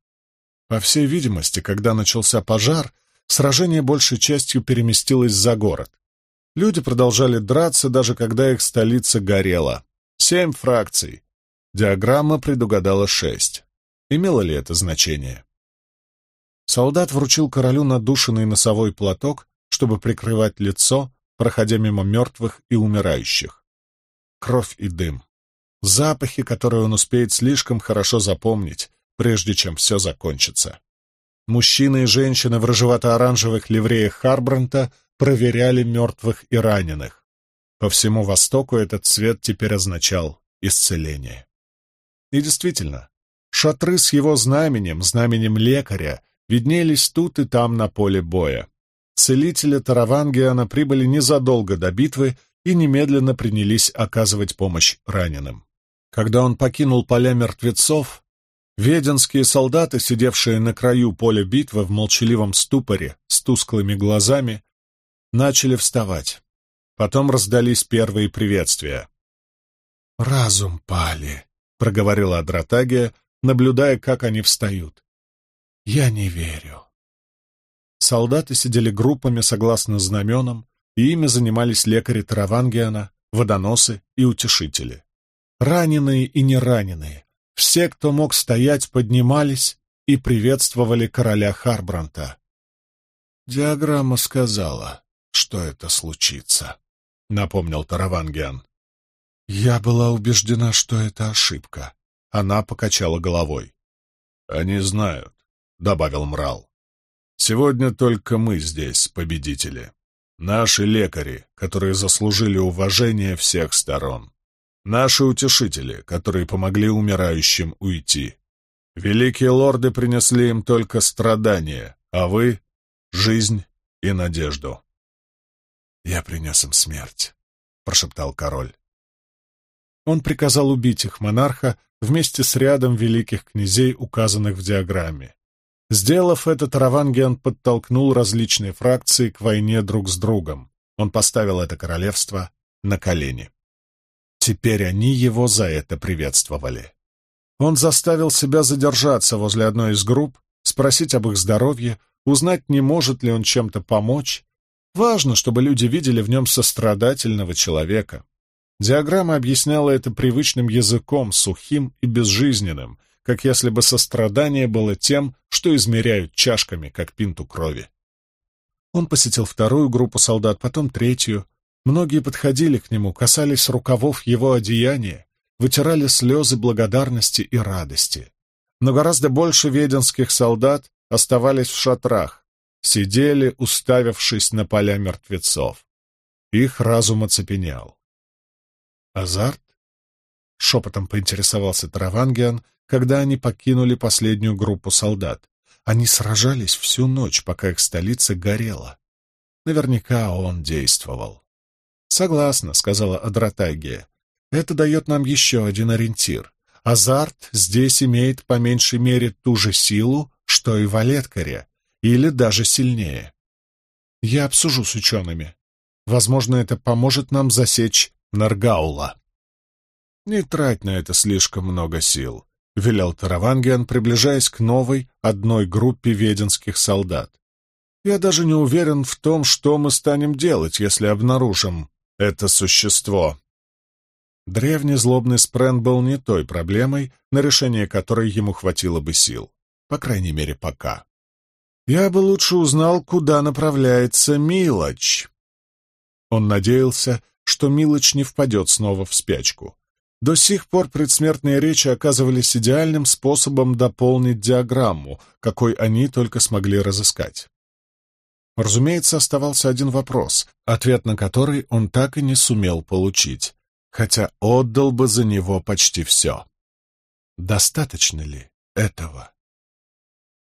[SPEAKER 1] По всей видимости, когда начался пожар, сражение большей частью переместилось за город. Люди продолжали драться, даже когда их столица горела. Семь фракций. Диаграмма предугадала шесть. Имело ли это значение? Солдат вручил королю надушенный носовой платок, чтобы прикрывать лицо, проходя мимо мертвых и умирающих. Кровь и дым. Запахи, которые он успеет слишком хорошо запомнить, прежде чем все закончится. Мужчины и женщины в рыжевато-оранжевых ливреях Харбранта проверяли мертвых и раненых. По всему Востоку этот цвет теперь означал исцеление. И действительно, шатры с его знаменем, знаменем лекаря, виднелись тут и там на поле боя. Целители Таравангиана прибыли незадолго до битвы и немедленно принялись оказывать помощь раненым. Когда он покинул поля мертвецов, веденские солдаты, сидевшие на краю поля битвы в молчаливом ступоре с тусклыми глазами, начали вставать. Потом раздались первые приветствия. «Разум пали», — проговорила Адратагия, наблюдая, как они встают. «Я не верю». Солдаты сидели группами согласно знаменам, и ими занимались лекари Таравангиана, водоносы и утешители. Раненые и нераненые, все, кто мог стоять, поднимались и приветствовали короля Харбранта. Диаграмма сказала, что это случится, — напомнил Таравангиан. Я была убеждена, что это ошибка. Она покачала головой. Они знают, — добавил Мрал. Сегодня только мы здесь, победители. Наши лекари, которые заслужили уважение всех сторон. Наши утешители, которые помогли умирающим уйти. Великие лорды принесли им только страдания, а вы — жизнь и надежду. «Я принес им смерть», — прошептал король. Он приказал убить их монарха вместе с рядом великих князей, указанных в диаграмме. Сделав это, Таравангиан подтолкнул различные фракции к войне друг с другом. Он поставил это королевство на колени. Теперь они его за это приветствовали. Он заставил себя задержаться возле одной из групп, спросить об их здоровье, узнать, не может ли он чем-то помочь, Важно, чтобы люди видели в нем сострадательного человека. Диаграмма объясняла это привычным языком, сухим и безжизненным, как если бы сострадание было тем, что измеряют чашками, как пинту крови. Он посетил вторую группу солдат, потом третью. Многие подходили к нему, касались рукавов его одеяния, вытирали слезы благодарности и радости. Но гораздо больше веденских солдат оставались в шатрах, сидели, уставившись на поля мертвецов. Их разум оцепенял. «Азарт?» — шепотом поинтересовался Таравангиан, когда они покинули последнюю группу солдат. Они сражались всю ночь, пока их столица горела. Наверняка он действовал. «Согласна», — сказала Адратагия. «Это дает нам еще один ориентир. Азарт здесь имеет по меньшей мере ту же силу, что и в Алеткаре, или даже сильнее. Я обсужу с учеными. Возможно, это поможет нам засечь Наргаула. «Не трать на это слишком много сил», — велел Таравангиан, приближаясь к новой, одной группе веденских солдат. «Я даже не уверен в том, что мы станем делать, если обнаружим это существо». Древний злобный спрен был не той проблемой, на решение которой ему хватило бы сил. По крайней мере, пока. Я бы лучше узнал, куда направляется Милоч. Он надеялся, что Милоч не впадет снова в спячку. До сих пор предсмертные речи оказывались идеальным способом дополнить диаграмму, какой они только смогли разыскать. Разумеется, оставался один вопрос, ответ на который он так и не сумел получить, хотя отдал бы за него почти все. Достаточно ли этого?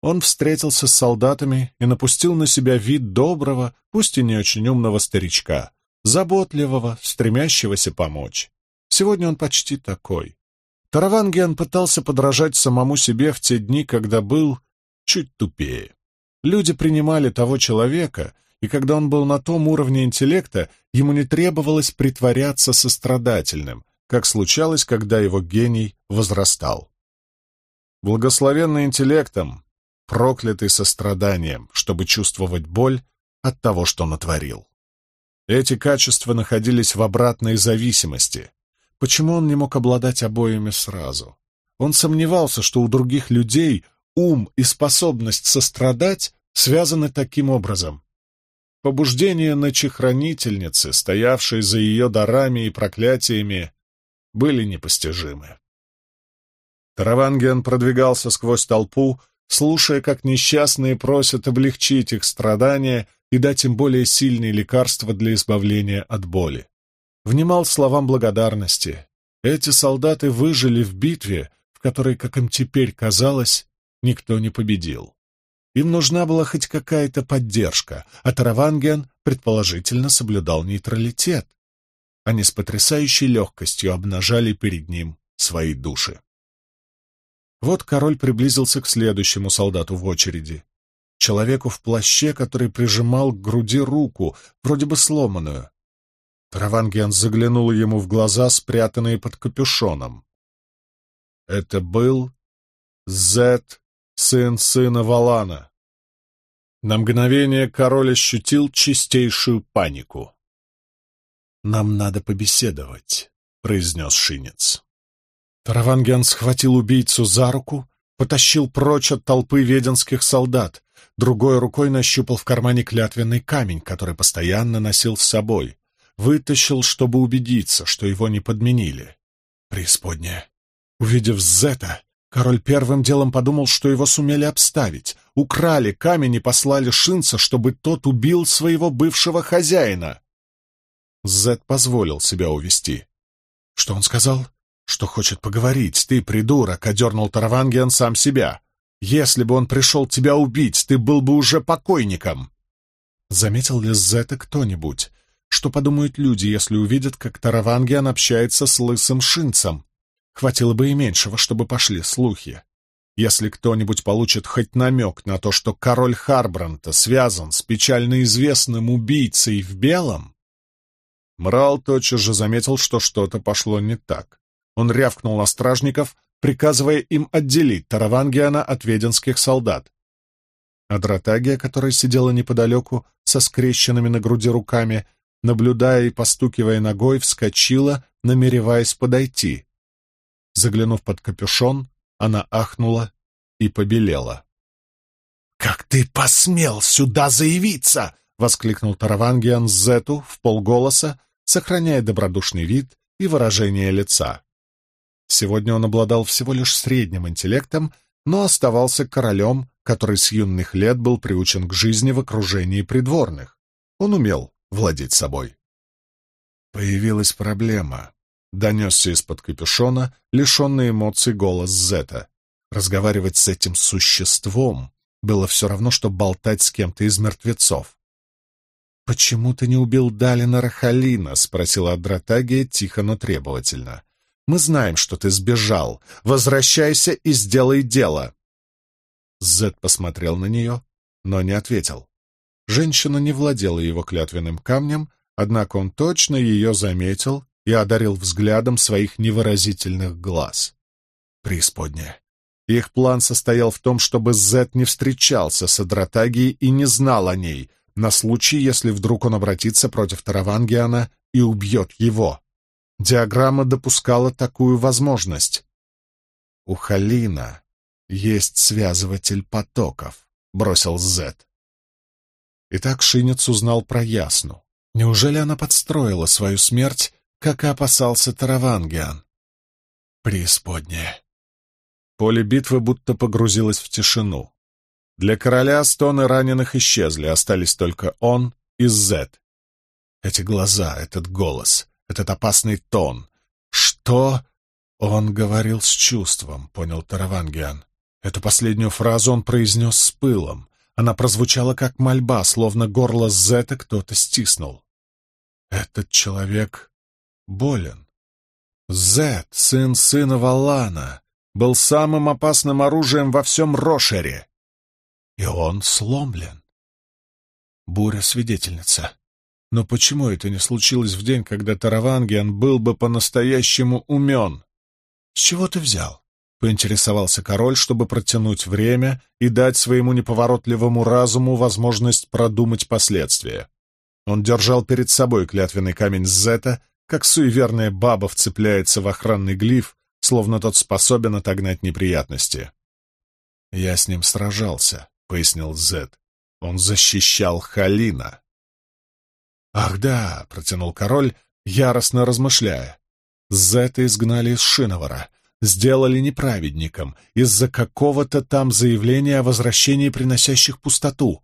[SPEAKER 1] он встретился с солдатами и напустил на себя вид доброго, пусть и не очень умного старичка, заботливого, стремящегося помочь. Сегодня он почти такой. Таравангиан пытался подражать самому себе в те дни, когда был чуть тупее. Люди принимали того человека, и когда он был на том уровне интеллекта, ему не требовалось притворяться сострадательным, как случалось, когда его гений возрастал. Благословенный интеллектом, проклятый состраданием, чтобы чувствовать боль от того, что натворил. Эти качества находились в обратной зависимости. Почему он не мог обладать обоими сразу? Он сомневался, что у других людей ум и способность сострадать связаны таким образом. Побуждения ночехранительницы, стоявшей за ее дарами и проклятиями, были непостижимы. Тараванген продвигался сквозь толпу, слушая, как несчастные просят облегчить их страдания и дать им более сильные лекарства для избавления от боли. Внимал словам благодарности. Эти солдаты выжили в битве, в которой, как им теперь казалось, никто не победил. Им нужна была хоть какая-то поддержка, а Тараванген, предположительно, соблюдал нейтралитет. Они с потрясающей легкостью обнажали перед ним свои души. Вот король приблизился к следующему солдату в очереди. Человеку в плаще, который прижимал к груди руку, вроде бы сломанную. Таравангиан заглянул ему в глаза, спрятанные под капюшоном. Это был Зет сын сына Валана. На мгновение король ощутил чистейшую панику. «Нам надо побеседовать», — произнес Шинец. Таравангиан схватил убийцу за руку, потащил прочь от толпы веденских солдат, другой рукой нащупал в кармане клятвенный камень, который постоянно носил с собой, вытащил, чтобы убедиться, что его не подменили. Преисподняя. Увидев Зета, Король первым делом подумал, что его сумели обставить. Украли камень и послали Шинца, чтобы тот убил своего бывшего хозяина. Зет позволил себя увести. Что он сказал? Что хочет поговорить. Ты, придурок, одернул Таравангиан сам себя. Если бы он пришел тебя убить, ты был бы уже покойником. Заметил ли Зета кто-нибудь? Что подумают люди, если увидят, как Таравангиан общается с лысым Шинцем? Хватило бы и меньшего, чтобы пошли слухи. Если кто-нибудь получит хоть намек на то, что король Харбранта связан с печально известным убийцей в белом... Мрал тотчас же заметил, что что-то пошло не так. Он рявкнул на стражников, приказывая им отделить Таравангиана от веденских солдат. Адратагия, которая сидела неподалеку, со скрещенными на груди руками, наблюдая и постукивая ногой, вскочила, намереваясь подойти. Заглянув под капюшон, она ахнула и побелела. «Как ты посмел сюда заявиться?» — воскликнул Таравангиан Зету в полголоса, сохраняя добродушный вид и выражение лица. Сегодня он обладал всего лишь средним интеллектом, но оставался королем, который с юных лет был приучен к жизни в окружении придворных. Он умел владеть собой. Появилась проблема. Донесся из-под капюшона, лишенный эмоций голос Зета. Разговаривать с этим существом было все равно, что болтать с кем-то из мертвецов. «Почему ты не убил Далина Рахалина?» — спросила Адратагия тихо, но требовательно. «Мы знаем, что ты сбежал. Возвращайся и сделай дело!» Зет посмотрел на нее, но не ответил. Женщина не владела его клятвенным камнем, однако он точно ее заметил и одарил взглядом своих невыразительных глаз. Преисподняя. Их план состоял в том, чтобы Зет не встречался с Адратагией и не знал о ней, на случай, если вдруг он обратится против Таравангиана и убьет его. Диаграмма допускала такую возможность. «У Халина есть связыватель потоков», — бросил Зет. Итак, Шинец узнал про Ясну. Неужели она подстроила свою смерть как и опасался Таравангиан. Преисподняя. Поле битвы будто погрузилось в тишину. Для короля стоны раненых исчезли, остались только он и Зет. Эти глаза, этот голос, этот опасный тон. Что? Он говорил с чувством, понял Таравангиан. Эту последнюю фразу он произнес с пылом. Она прозвучала как мольба, словно горло Зета кто-то стиснул. Этот человек болен. Зет, сын сына Валлана, был самым опасным оружием во всем Рошере. И он сломлен. Буря-свидетельница. Но почему это не случилось в день, когда Таравангиан был бы по-настоящему умен? С чего ты взял? Поинтересовался король, чтобы протянуть время и дать своему неповоротливому разуму возможность продумать последствия. Он держал перед собой клятвенный камень Зета, как суеверная баба вцепляется в охранный глиф, словно тот способен отогнать неприятности. «Я с ним сражался», — пояснил Зет. «Он защищал Халина». «Ах да», — протянул король, яростно размышляя. Зета изгнали из Шиновара, сделали неправедником из-за какого-то там заявления о возвращении приносящих пустоту.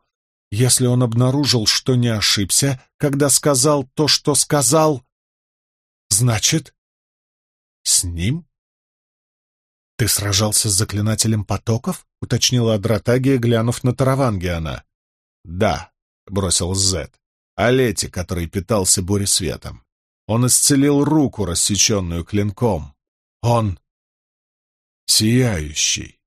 [SPEAKER 1] Если он обнаружил, что не ошибся, когда сказал то, что сказал, значит, с ним? «Ты сражался с заклинателем потоков?» — уточнила Адратагия, глянув на Таравангиана. «Да», — бросил Зет, — «Олете, который питался буресветом. Он исцелил руку, рассеченную клинком. Он сияющий».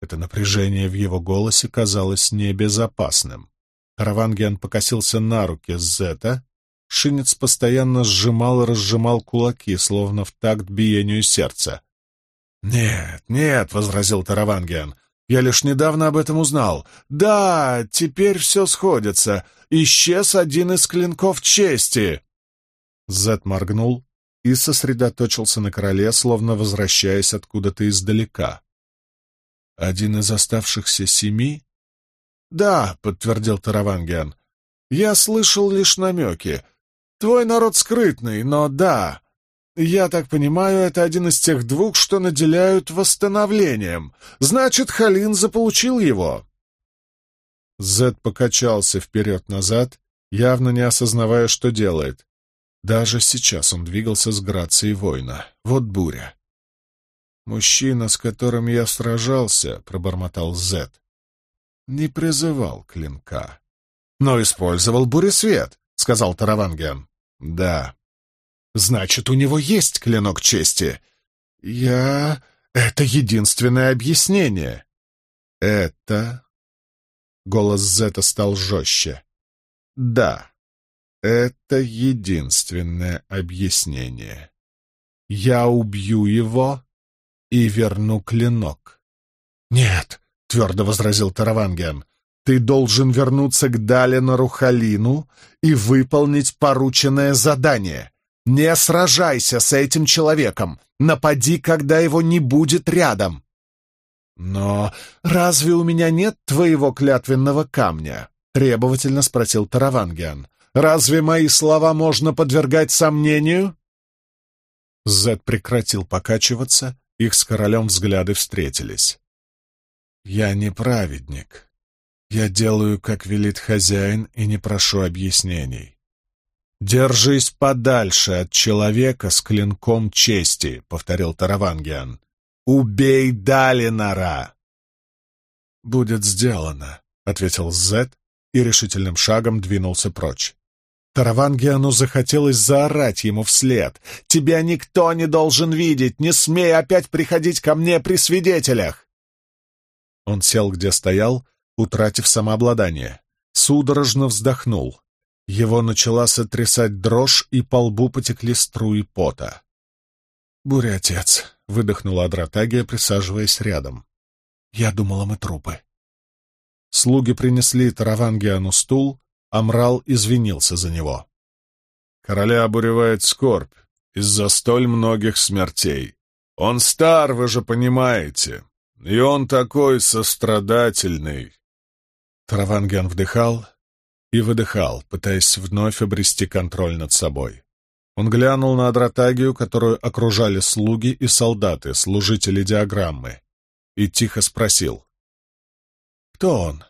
[SPEAKER 1] Это напряжение в его голосе казалось небезопасным. Таравангиан покосился на руки Зета. Шинец постоянно сжимал и разжимал кулаки, словно в такт биению сердца. «Нет, нет», — возразил Таравангиан, — «я лишь недавно об этом узнал. Да, теперь все сходится. Исчез один из клинков чести». Зет моргнул и сосредоточился на короле, словно возвращаясь откуда-то издалека. «Один из оставшихся семи?» «Да», — подтвердил Таравангиан, — «я слышал лишь намеки. Твой народ скрытный, но да, я так понимаю, это один из тех двух, что наделяют восстановлением. Значит, Халин заполучил его. Зед покачался вперед-назад, явно не осознавая, что делает. Даже сейчас он двигался с грацией воина. Вот буря. «Мужчина, с которым я сражался», — пробормотал Зед, — «не призывал клинка». «Но использовал буресвет», — сказал Тараванген. «Да, Значит, у него есть клинок чести. Я... Это единственное объяснение. Это... Голос Зета стал жестче. Да, это единственное объяснение. Я убью его и верну клинок. Нет, твердо возразил Тараванген, ты должен вернуться к Далину Рухалину и выполнить порученное задание. Не сражайся с этим человеком. Напади, когда его не будет рядом. Но разве у меня нет твоего клятвенного камня? Требовательно спросил Таравангиан. Разве мои слова можно подвергать сомнению? Зед прекратил покачиваться, их с королем взгляды встретились. «Я не праведник. Я делаю, как велит хозяин, и не прошу объяснений. «Держись подальше от человека с клинком чести», — повторил Таравангиан. «Убей Далинара!» «Будет сделано», — ответил Зет и решительным шагом двинулся прочь. Таравангиану захотелось заорать ему вслед. «Тебя никто не должен видеть! Не смей опять приходить ко мне при свидетелях!» Он сел, где стоял, утратив самообладание. Судорожно вздохнул. Его начала сотрясать дрожь, и по лбу потекли струи пота. «Буря, отец!» — выдохнула Адратагия, присаживаясь рядом. «Я думала, мы трупы». Слуги принесли Таравангиану стул, Амрал извинился за него. «Короля обуревает скорбь из-за столь многих смертей. Он стар, вы же понимаете, и он такой сострадательный». Таравангиан вдыхал, и выдыхал, пытаясь вновь обрести контроль над собой. Он глянул на Адратагию, которую окружали слуги и солдаты, служители диаграммы, и тихо спросил. «Кто он?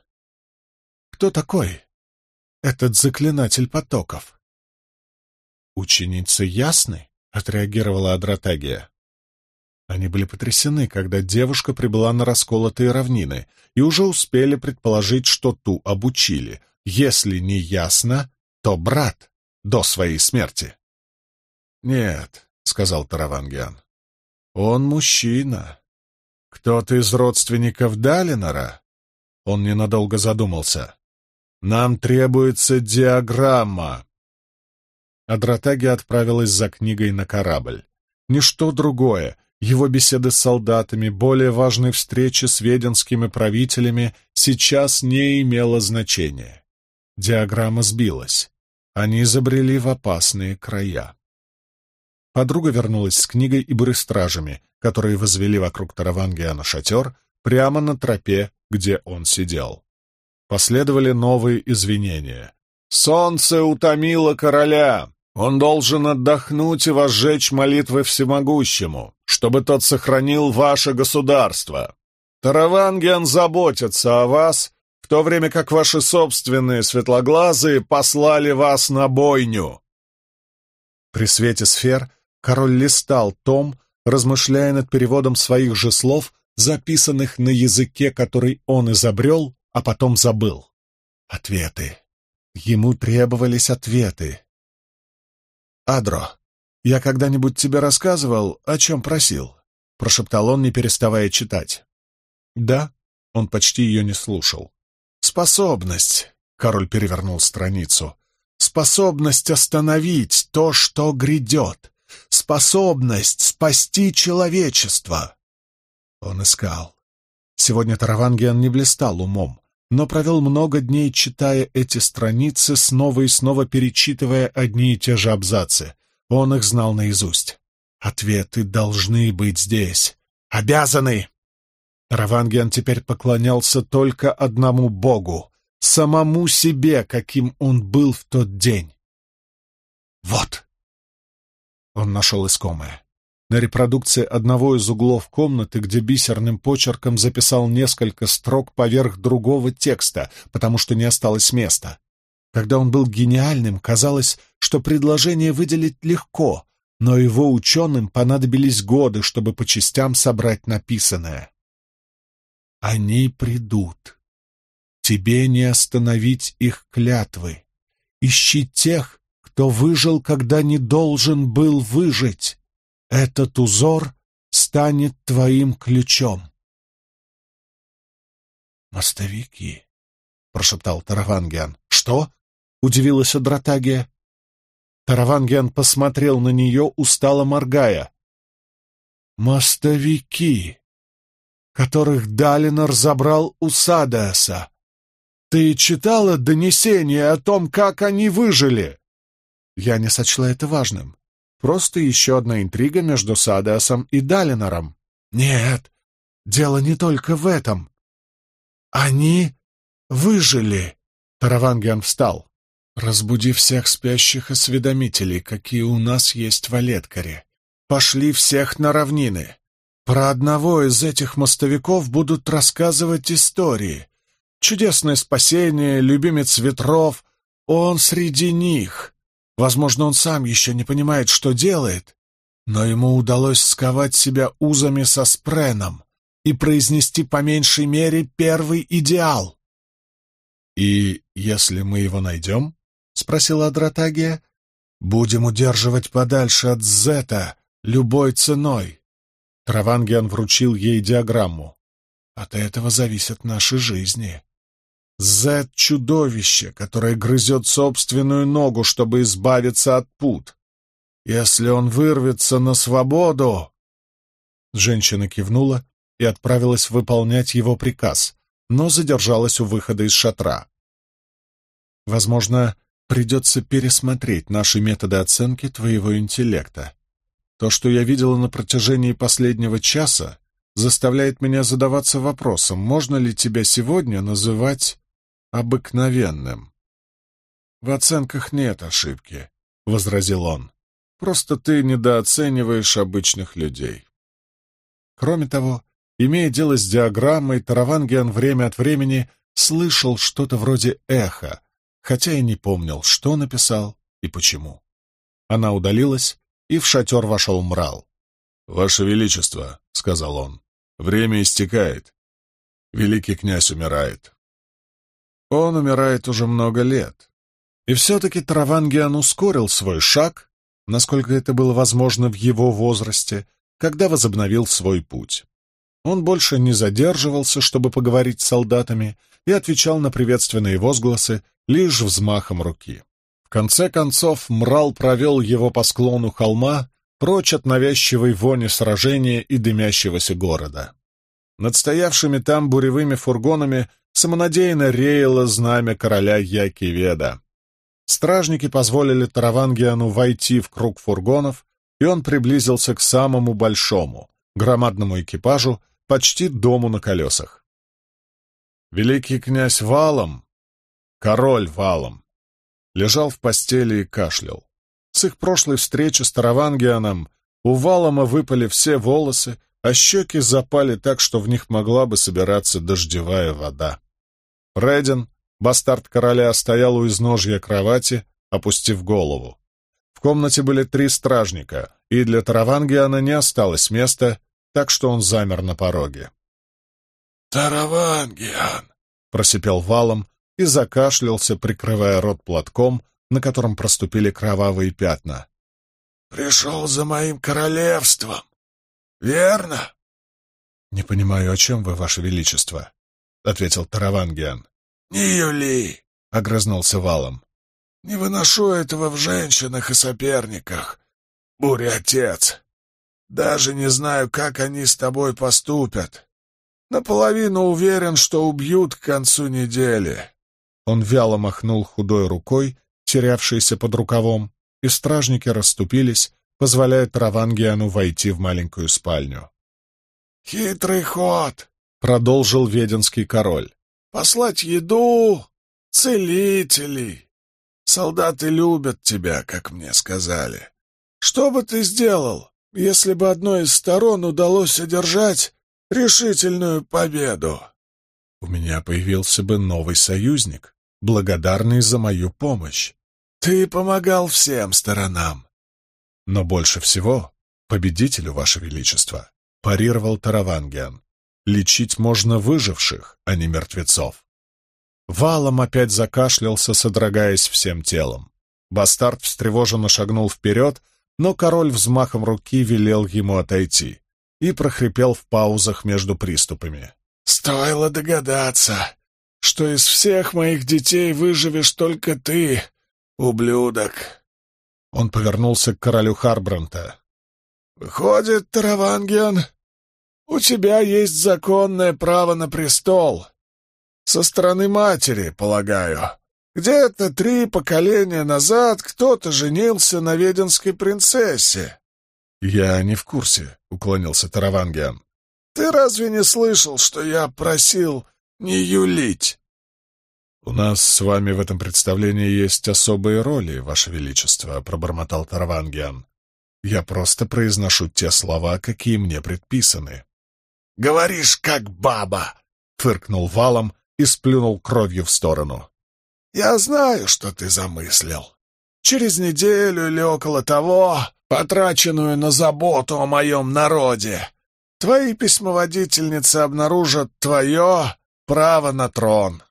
[SPEAKER 1] Кто такой этот заклинатель потоков?» «Ученицы ясны?» — отреагировала Адратагия. Они были потрясены, когда девушка прибыла на расколотые равнины, и уже успели предположить, что ту обучили, если не ясно, то брат до своей смерти. «Нет», — сказал Таравангиан. «Он мужчина. Кто-то из родственников Далинора?» Он ненадолго задумался. «Нам требуется диаграмма». Адратаги отправилась за книгой на корабль. Ничто другое, его беседы с солдатами, более важные встречи с веденскими правителями сейчас не имело значения. Диаграмма сбилась. Они забрели в опасные края. Подруга вернулась с книгой и брыстражами, которые возвели вокруг Таравангиана шатер прямо на тропе, где он сидел. Последовали новые извинения. «Солнце утомило короля! Он должен отдохнуть и возжечь молитвы всемогущему, чтобы тот сохранил ваше государство. Таравангиан заботится о вас, в то время как ваши собственные светлоглазые послали вас на бойню». При свете сфер король листал том, размышляя над переводом своих же слов, записанных на языке, который он изобрел, а потом забыл. Ответы. Ему требовались ответы. «Адро, я когда-нибудь тебе рассказывал, о чем просил?» — прошептал он, не переставая читать. «Да?» — он почти ее не слушал. «Способность», — король перевернул страницу, — «способность остановить то, что грядет, способность спасти человечество». Он искал. Сегодня Таравангиан не блистал умом, но провел много дней, читая эти страницы, снова и снова перечитывая одни и те же абзацы. Он их знал наизусть. Ответы должны быть здесь. Обязаны! Равангиан теперь поклонялся только одному Богу, самому себе, каким он был в тот день. Вот! Он нашел искомое на репродукции одного из углов комнаты, где бисерным почерком записал несколько строк поверх другого текста, потому что не осталось места. Когда он был гениальным, казалось, что предложение выделить легко, но его ученым понадобились годы, чтобы по частям собрать написанное. «Они придут. Тебе не остановить их клятвы. Ищи тех, кто выжил, когда не должен был выжить. Этот узор станет твоим ключом. «Мостовики», — прошептал Таравангиан. «Что?» — удивилась Адратагия. Таравангиан посмотрел на нее, устало моргая. «Мостовики, которых Далинор забрал у Садеаса. Ты читала донесение о том, как они выжили?» Я не сочла это важным. Просто еще одна интрига между Садасом и Далинором. Нет, дело не только в этом. Они выжили. Таравангиан встал. Разбуди всех спящих осведомителей, какие у нас есть в Олеткаре. Пошли всех на равнины. Про одного из этих мостовиков будут рассказывать истории. Чудесное спасение, любимец ветров, он среди них. Возможно, он сам еще не понимает, что делает, но ему удалось сковать себя узами со спреном и произнести по меньшей мере первый идеал. «И если мы его найдем?» — спросила Адратагия. «Будем удерживать подальше от Зета любой ценой». Травангиан вручил ей диаграмму. «От этого зависят наши жизни». Зет — чудовище, которое грызет собственную ногу, чтобы избавиться от пут. Если он вырвется на свободу... Женщина кивнула и отправилась выполнять его приказ, но задержалась у выхода из шатра. Возможно, придется пересмотреть наши методы оценки твоего интеллекта. То, что я видела на протяжении последнего часа, заставляет меня задаваться вопросом, можно ли тебя сегодня называть обыкновенным. «В оценках нет ошибки», — возразил он. «Просто ты недооцениваешь обычных людей». Кроме того, имея дело с диаграммой, Таравангиан время от времени слышал что-то вроде эха, хотя и не помнил, что написал и почему. Она удалилась, и в шатер вошел Мрал. «Ваше Величество», — сказал он, — «время истекает. Великий князь умирает. Он умирает уже много лет. И все-таки Травангиан ускорил свой шаг, насколько это было возможно в его возрасте, когда возобновил свой путь. Он больше не задерживался, чтобы поговорить с солдатами, и отвечал на приветственные возгласы лишь взмахом руки. В конце концов, Мрал провел его по склону холма, прочь от навязчивой вони сражения и дымящегося города. Над стоявшими там буревыми фургонами самонадеянно реяло знамя короля Якиведа. Стражники позволили Таравангиану войти в круг фургонов, и он приблизился к самому большому, громадному экипажу, почти дому на колесах. Великий князь Валом, король Валом, лежал в постели и кашлял. С их прошлой встречи с Таравангианом у Валома выпали все волосы, а щеки запали так, что в них могла бы собираться дождевая вода. Редин, бастард короля, стоял у изножья кровати, опустив голову. В комнате были три стражника, и для Таравангиана не осталось места, так что он замер на пороге.
[SPEAKER 2] «Таравангиан!»
[SPEAKER 1] — просипел валом и закашлялся, прикрывая рот платком, на котором проступили кровавые пятна.
[SPEAKER 2] «Пришел за моим королевством, верно?»
[SPEAKER 1] «Не понимаю, о чем вы, ваше величество», — ответил Таравангиан.
[SPEAKER 2] «Не юли!»
[SPEAKER 1] — огрызнулся валом.
[SPEAKER 2] «Не выношу этого в женщинах и соперниках. Буря-отец, даже не знаю, как они с тобой поступят. Наполовину уверен, что убьют к концу недели».
[SPEAKER 1] Он вяло махнул худой рукой, терявшейся под рукавом, и стражники расступились, позволяя Таравангиану войти в маленькую спальню.
[SPEAKER 2] «Хитрый ход!»
[SPEAKER 1] — продолжил веденский король.
[SPEAKER 2] «Послать еду, целителей. Солдаты любят тебя, как мне сказали. Что бы ты сделал, если бы одной из сторон удалось одержать решительную победу?»
[SPEAKER 1] «У меня появился бы новый союзник, благодарный за мою помощь.
[SPEAKER 2] Ты помогал всем сторонам.
[SPEAKER 1] Но больше всего победителю, Ваше Величество, парировал Таравангиан. Лечить можно выживших, а не мертвецов. Валом опять закашлялся, содрогаясь всем телом. Бастард встревоженно шагнул вперед, но король взмахом руки велел ему отойти и прохрипел в паузах между приступами.
[SPEAKER 2] «Стоило догадаться, что из всех моих детей выживешь только ты, ублюдок!»
[SPEAKER 1] Он повернулся к королю Харбранта.
[SPEAKER 2] «Выходит, Таравангиан, у тебя есть законное право на престол. Со стороны матери, полагаю. Где-то три поколения назад кто-то женился на веденской принцессе».
[SPEAKER 1] «Я не в курсе», — уклонился Таравангиан.
[SPEAKER 2] «Ты разве не слышал, что я просил не юлить?»
[SPEAKER 1] «У нас с вами в этом представлении есть особые роли, Ваше Величество», — пробормотал Таравангиан. «Я просто произношу те слова, какие мне предписаны».
[SPEAKER 2] «Говоришь, как баба!» — фыркнул валом и сплюнул кровью в сторону. «Я знаю, что ты замыслил. Через неделю или около того, потраченную на заботу о моем народе, твои письмоводительницы обнаружат твое право на трон.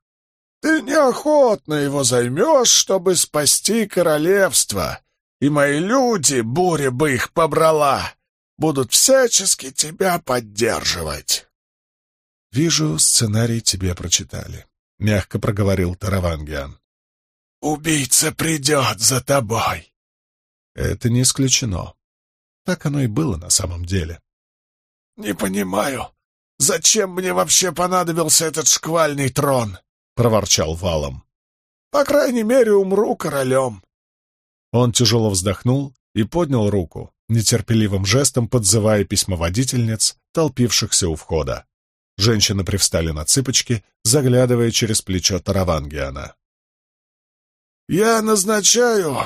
[SPEAKER 2] Ты неохотно его займешь, чтобы спасти королевство, и мои люди, буря бы их побрала, будут всячески тебя поддерживать.
[SPEAKER 1] — Вижу, сценарий тебе прочитали, — мягко проговорил Таравангиан.
[SPEAKER 2] — Убийца придет за тобой.
[SPEAKER 1] — Это не исключено. Так оно и было на самом деле.
[SPEAKER 2] — Не понимаю, зачем мне вообще понадобился этот шквальный трон? проворчал валом. «По крайней мере, умру королем».
[SPEAKER 1] Он тяжело вздохнул и поднял руку, нетерпеливым жестом подзывая письмоводительниц, толпившихся у входа. Женщины привстали на цыпочки, заглядывая через плечо Таравангиана.
[SPEAKER 2] «Я назначаю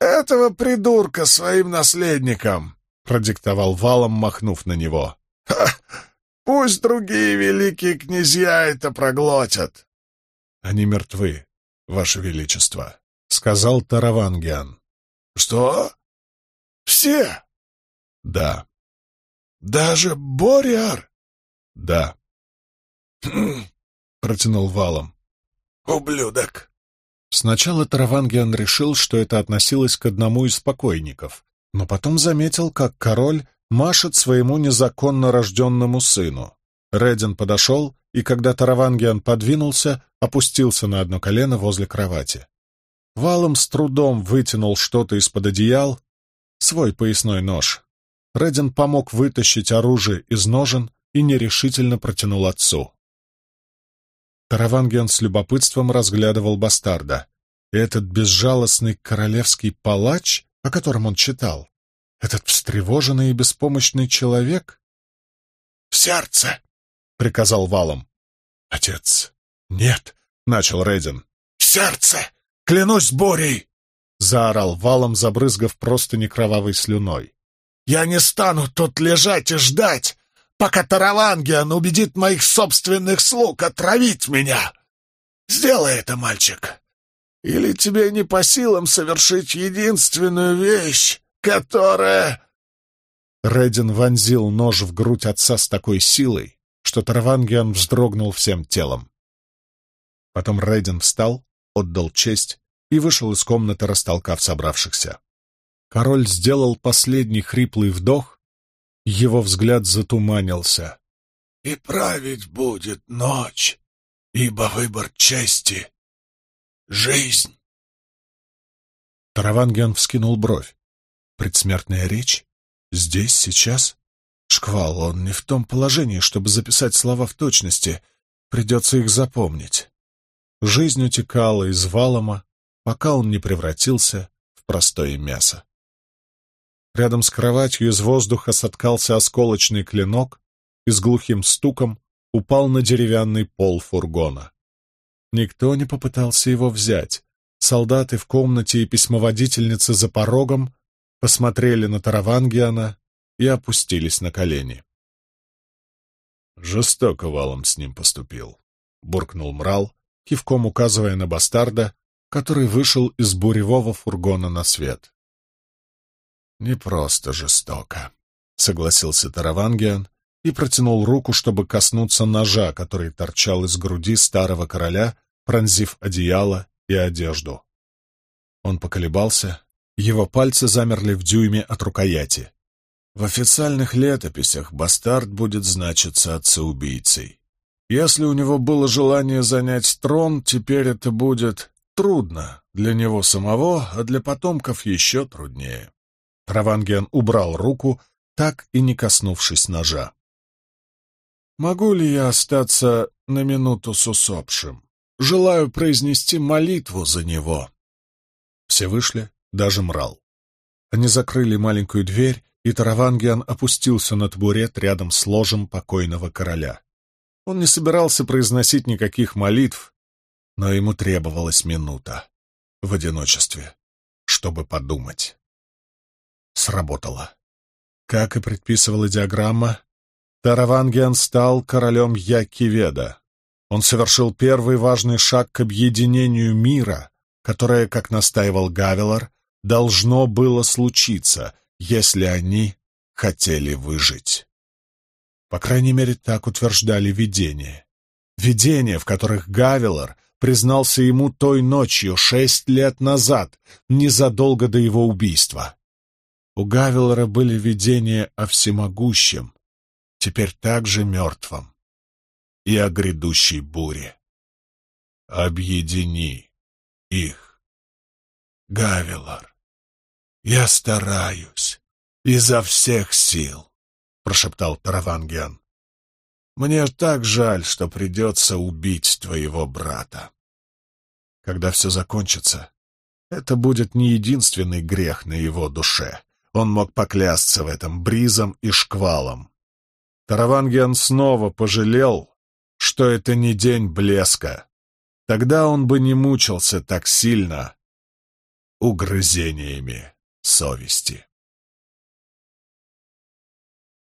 [SPEAKER 2] этого придурка своим наследником», — продиктовал валом, махнув на него. «Ха! Пусть другие великие князья это проглотят.
[SPEAKER 1] — Они мертвы, Ваше Величество, — сказал Таравангиан.
[SPEAKER 2] — Что? Все?
[SPEAKER 1] — Да.
[SPEAKER 2] — Даже Бориар?
[SPEAKER 1] — Да.
[SPEAKER 2] Хм, —
[SPEAKER 1] протянул валом.
[SPEAKER 2] — Ублюдок.
[SPEAKER 1] Сначала Таравангиан решил, что это относилось к одному из покойников, но потом заметил, как король машет своему незаконно рожденному сыну. Редин подошел, и когда Таравангиан подвинулся, опустился на одно колено возле кровати. Валом с трудом вытянул что-то из-под одеял, свой поясной нож. Редин помог вытащить оружие из ножен и нерешительно протянул отцу. Таравангиан с любопытством разглядывал бастарда. Этот безжалостный королевский палач, о котором он читал, этот встревоженный и беспомощный человек?
[SPEAKER 2] «В сердце!» — приказал Валом.
[SPEAKER 1] «Отец, нет!» — начал Редин.
[SPEAKER 2] «В сердце! Клянусь бурей!»
[SPEAKER 1] — заорал Валом, забрызгав просто некровавой слюной.
[SPEAKER 2] «Я не стану тут лежать и ждать, пока Таравангиан убедит моих собственных слуг отравить меня! Сделай это, мальчик! Или тебе не по силам совершить единственную вещь, которая...»
[SPEAKER 1] Редин вонзил нож в грудь отца с такой силой, что Таравангиан вздрогнул всем телом. Потом Редин встал, отдал честь и вышел из комнаты, растолкав собравшихся. Король сделал последний хриплый вдох, его взгляд затуманился.
[SPEAKER 2] «И править будет ночь, ибо выбор чести — жизнь».
[SPEAKER 1] Таравангиан вскинул бровь. Предсмертная речь? Здесь, сейчас? Шквал, он не в том положении, чтобы записать слова в точности. Придется их запомнить. Жизнь утекала из валома, пока он не превратился в простое мясо. Рядом с кроватью из воздуха соткался осколочный клинок и с глухим стуком упал на деревянный пол фургона. Никто не попытался его взять. Солдаты в комнате и письмоводительницы за порогом посмотрели на Таравангиана и опустились на колени.
[SPEAKER 2] «Жестоко валом с ним поступил», — буркнул Мрал, кивком указывая на бастарда, который вышел из буревого фургона на свет.
[SPEAKER 1] «Не просто жестоко», — согласился Таравангиан и протянул руку, чтобы коснуться ножа, который торчал из груди старого короля, пронзив одеяло и одежду. Он поколебался, его пальцы замерли в дюйме от рукояти. В официальных летописях бастард будет значиться отцеубийцей. Если у него было желание занять трон, теперь это будет трудно для него самого, а для потомков еще труднее. Равангиан убрал руку, так и не коснувшись ножа. «Могу ли я остаться на минуту с усопшим? Желаю произнести молитву за него». Все вышли, даже мрал. Они закрыли маленькую дверь, и Таравангиан опустился на табурет рядом с ложем покойного короля. Он не собирался произносить никаких молитв, но ему требовалась минута в одиночестве, чтобы подумать. Сработало. Как и предписывала диаграмма, Таравангиан стал королем Якиведа. Он совершил первый важный шаг к объединению мира, которое, как настаивал Гавелор, должно было случиться, если они хотели выжить. По крайней мере, так утверждали видения. Видения, в которых Гавелор признался ему той ночью шесть лет назад, незадолго до его убийства. У Гавелора были видения о всемогущем, теперь также мертвом, и о грядущей буре. Объедини их. Гавелор, «Я стараюсь, изо всех сил», — прошептал Таравангиан. «Мне так жаль, что придется убить твоего брата. Когда все закончится, это будет не единственный грех на его душе. Он мог поклясться в этом бризом и шквалом. Таравангиан снова пожалел, что это не день блеска. Тогда он бы не мучился так сильно угрызениями совести.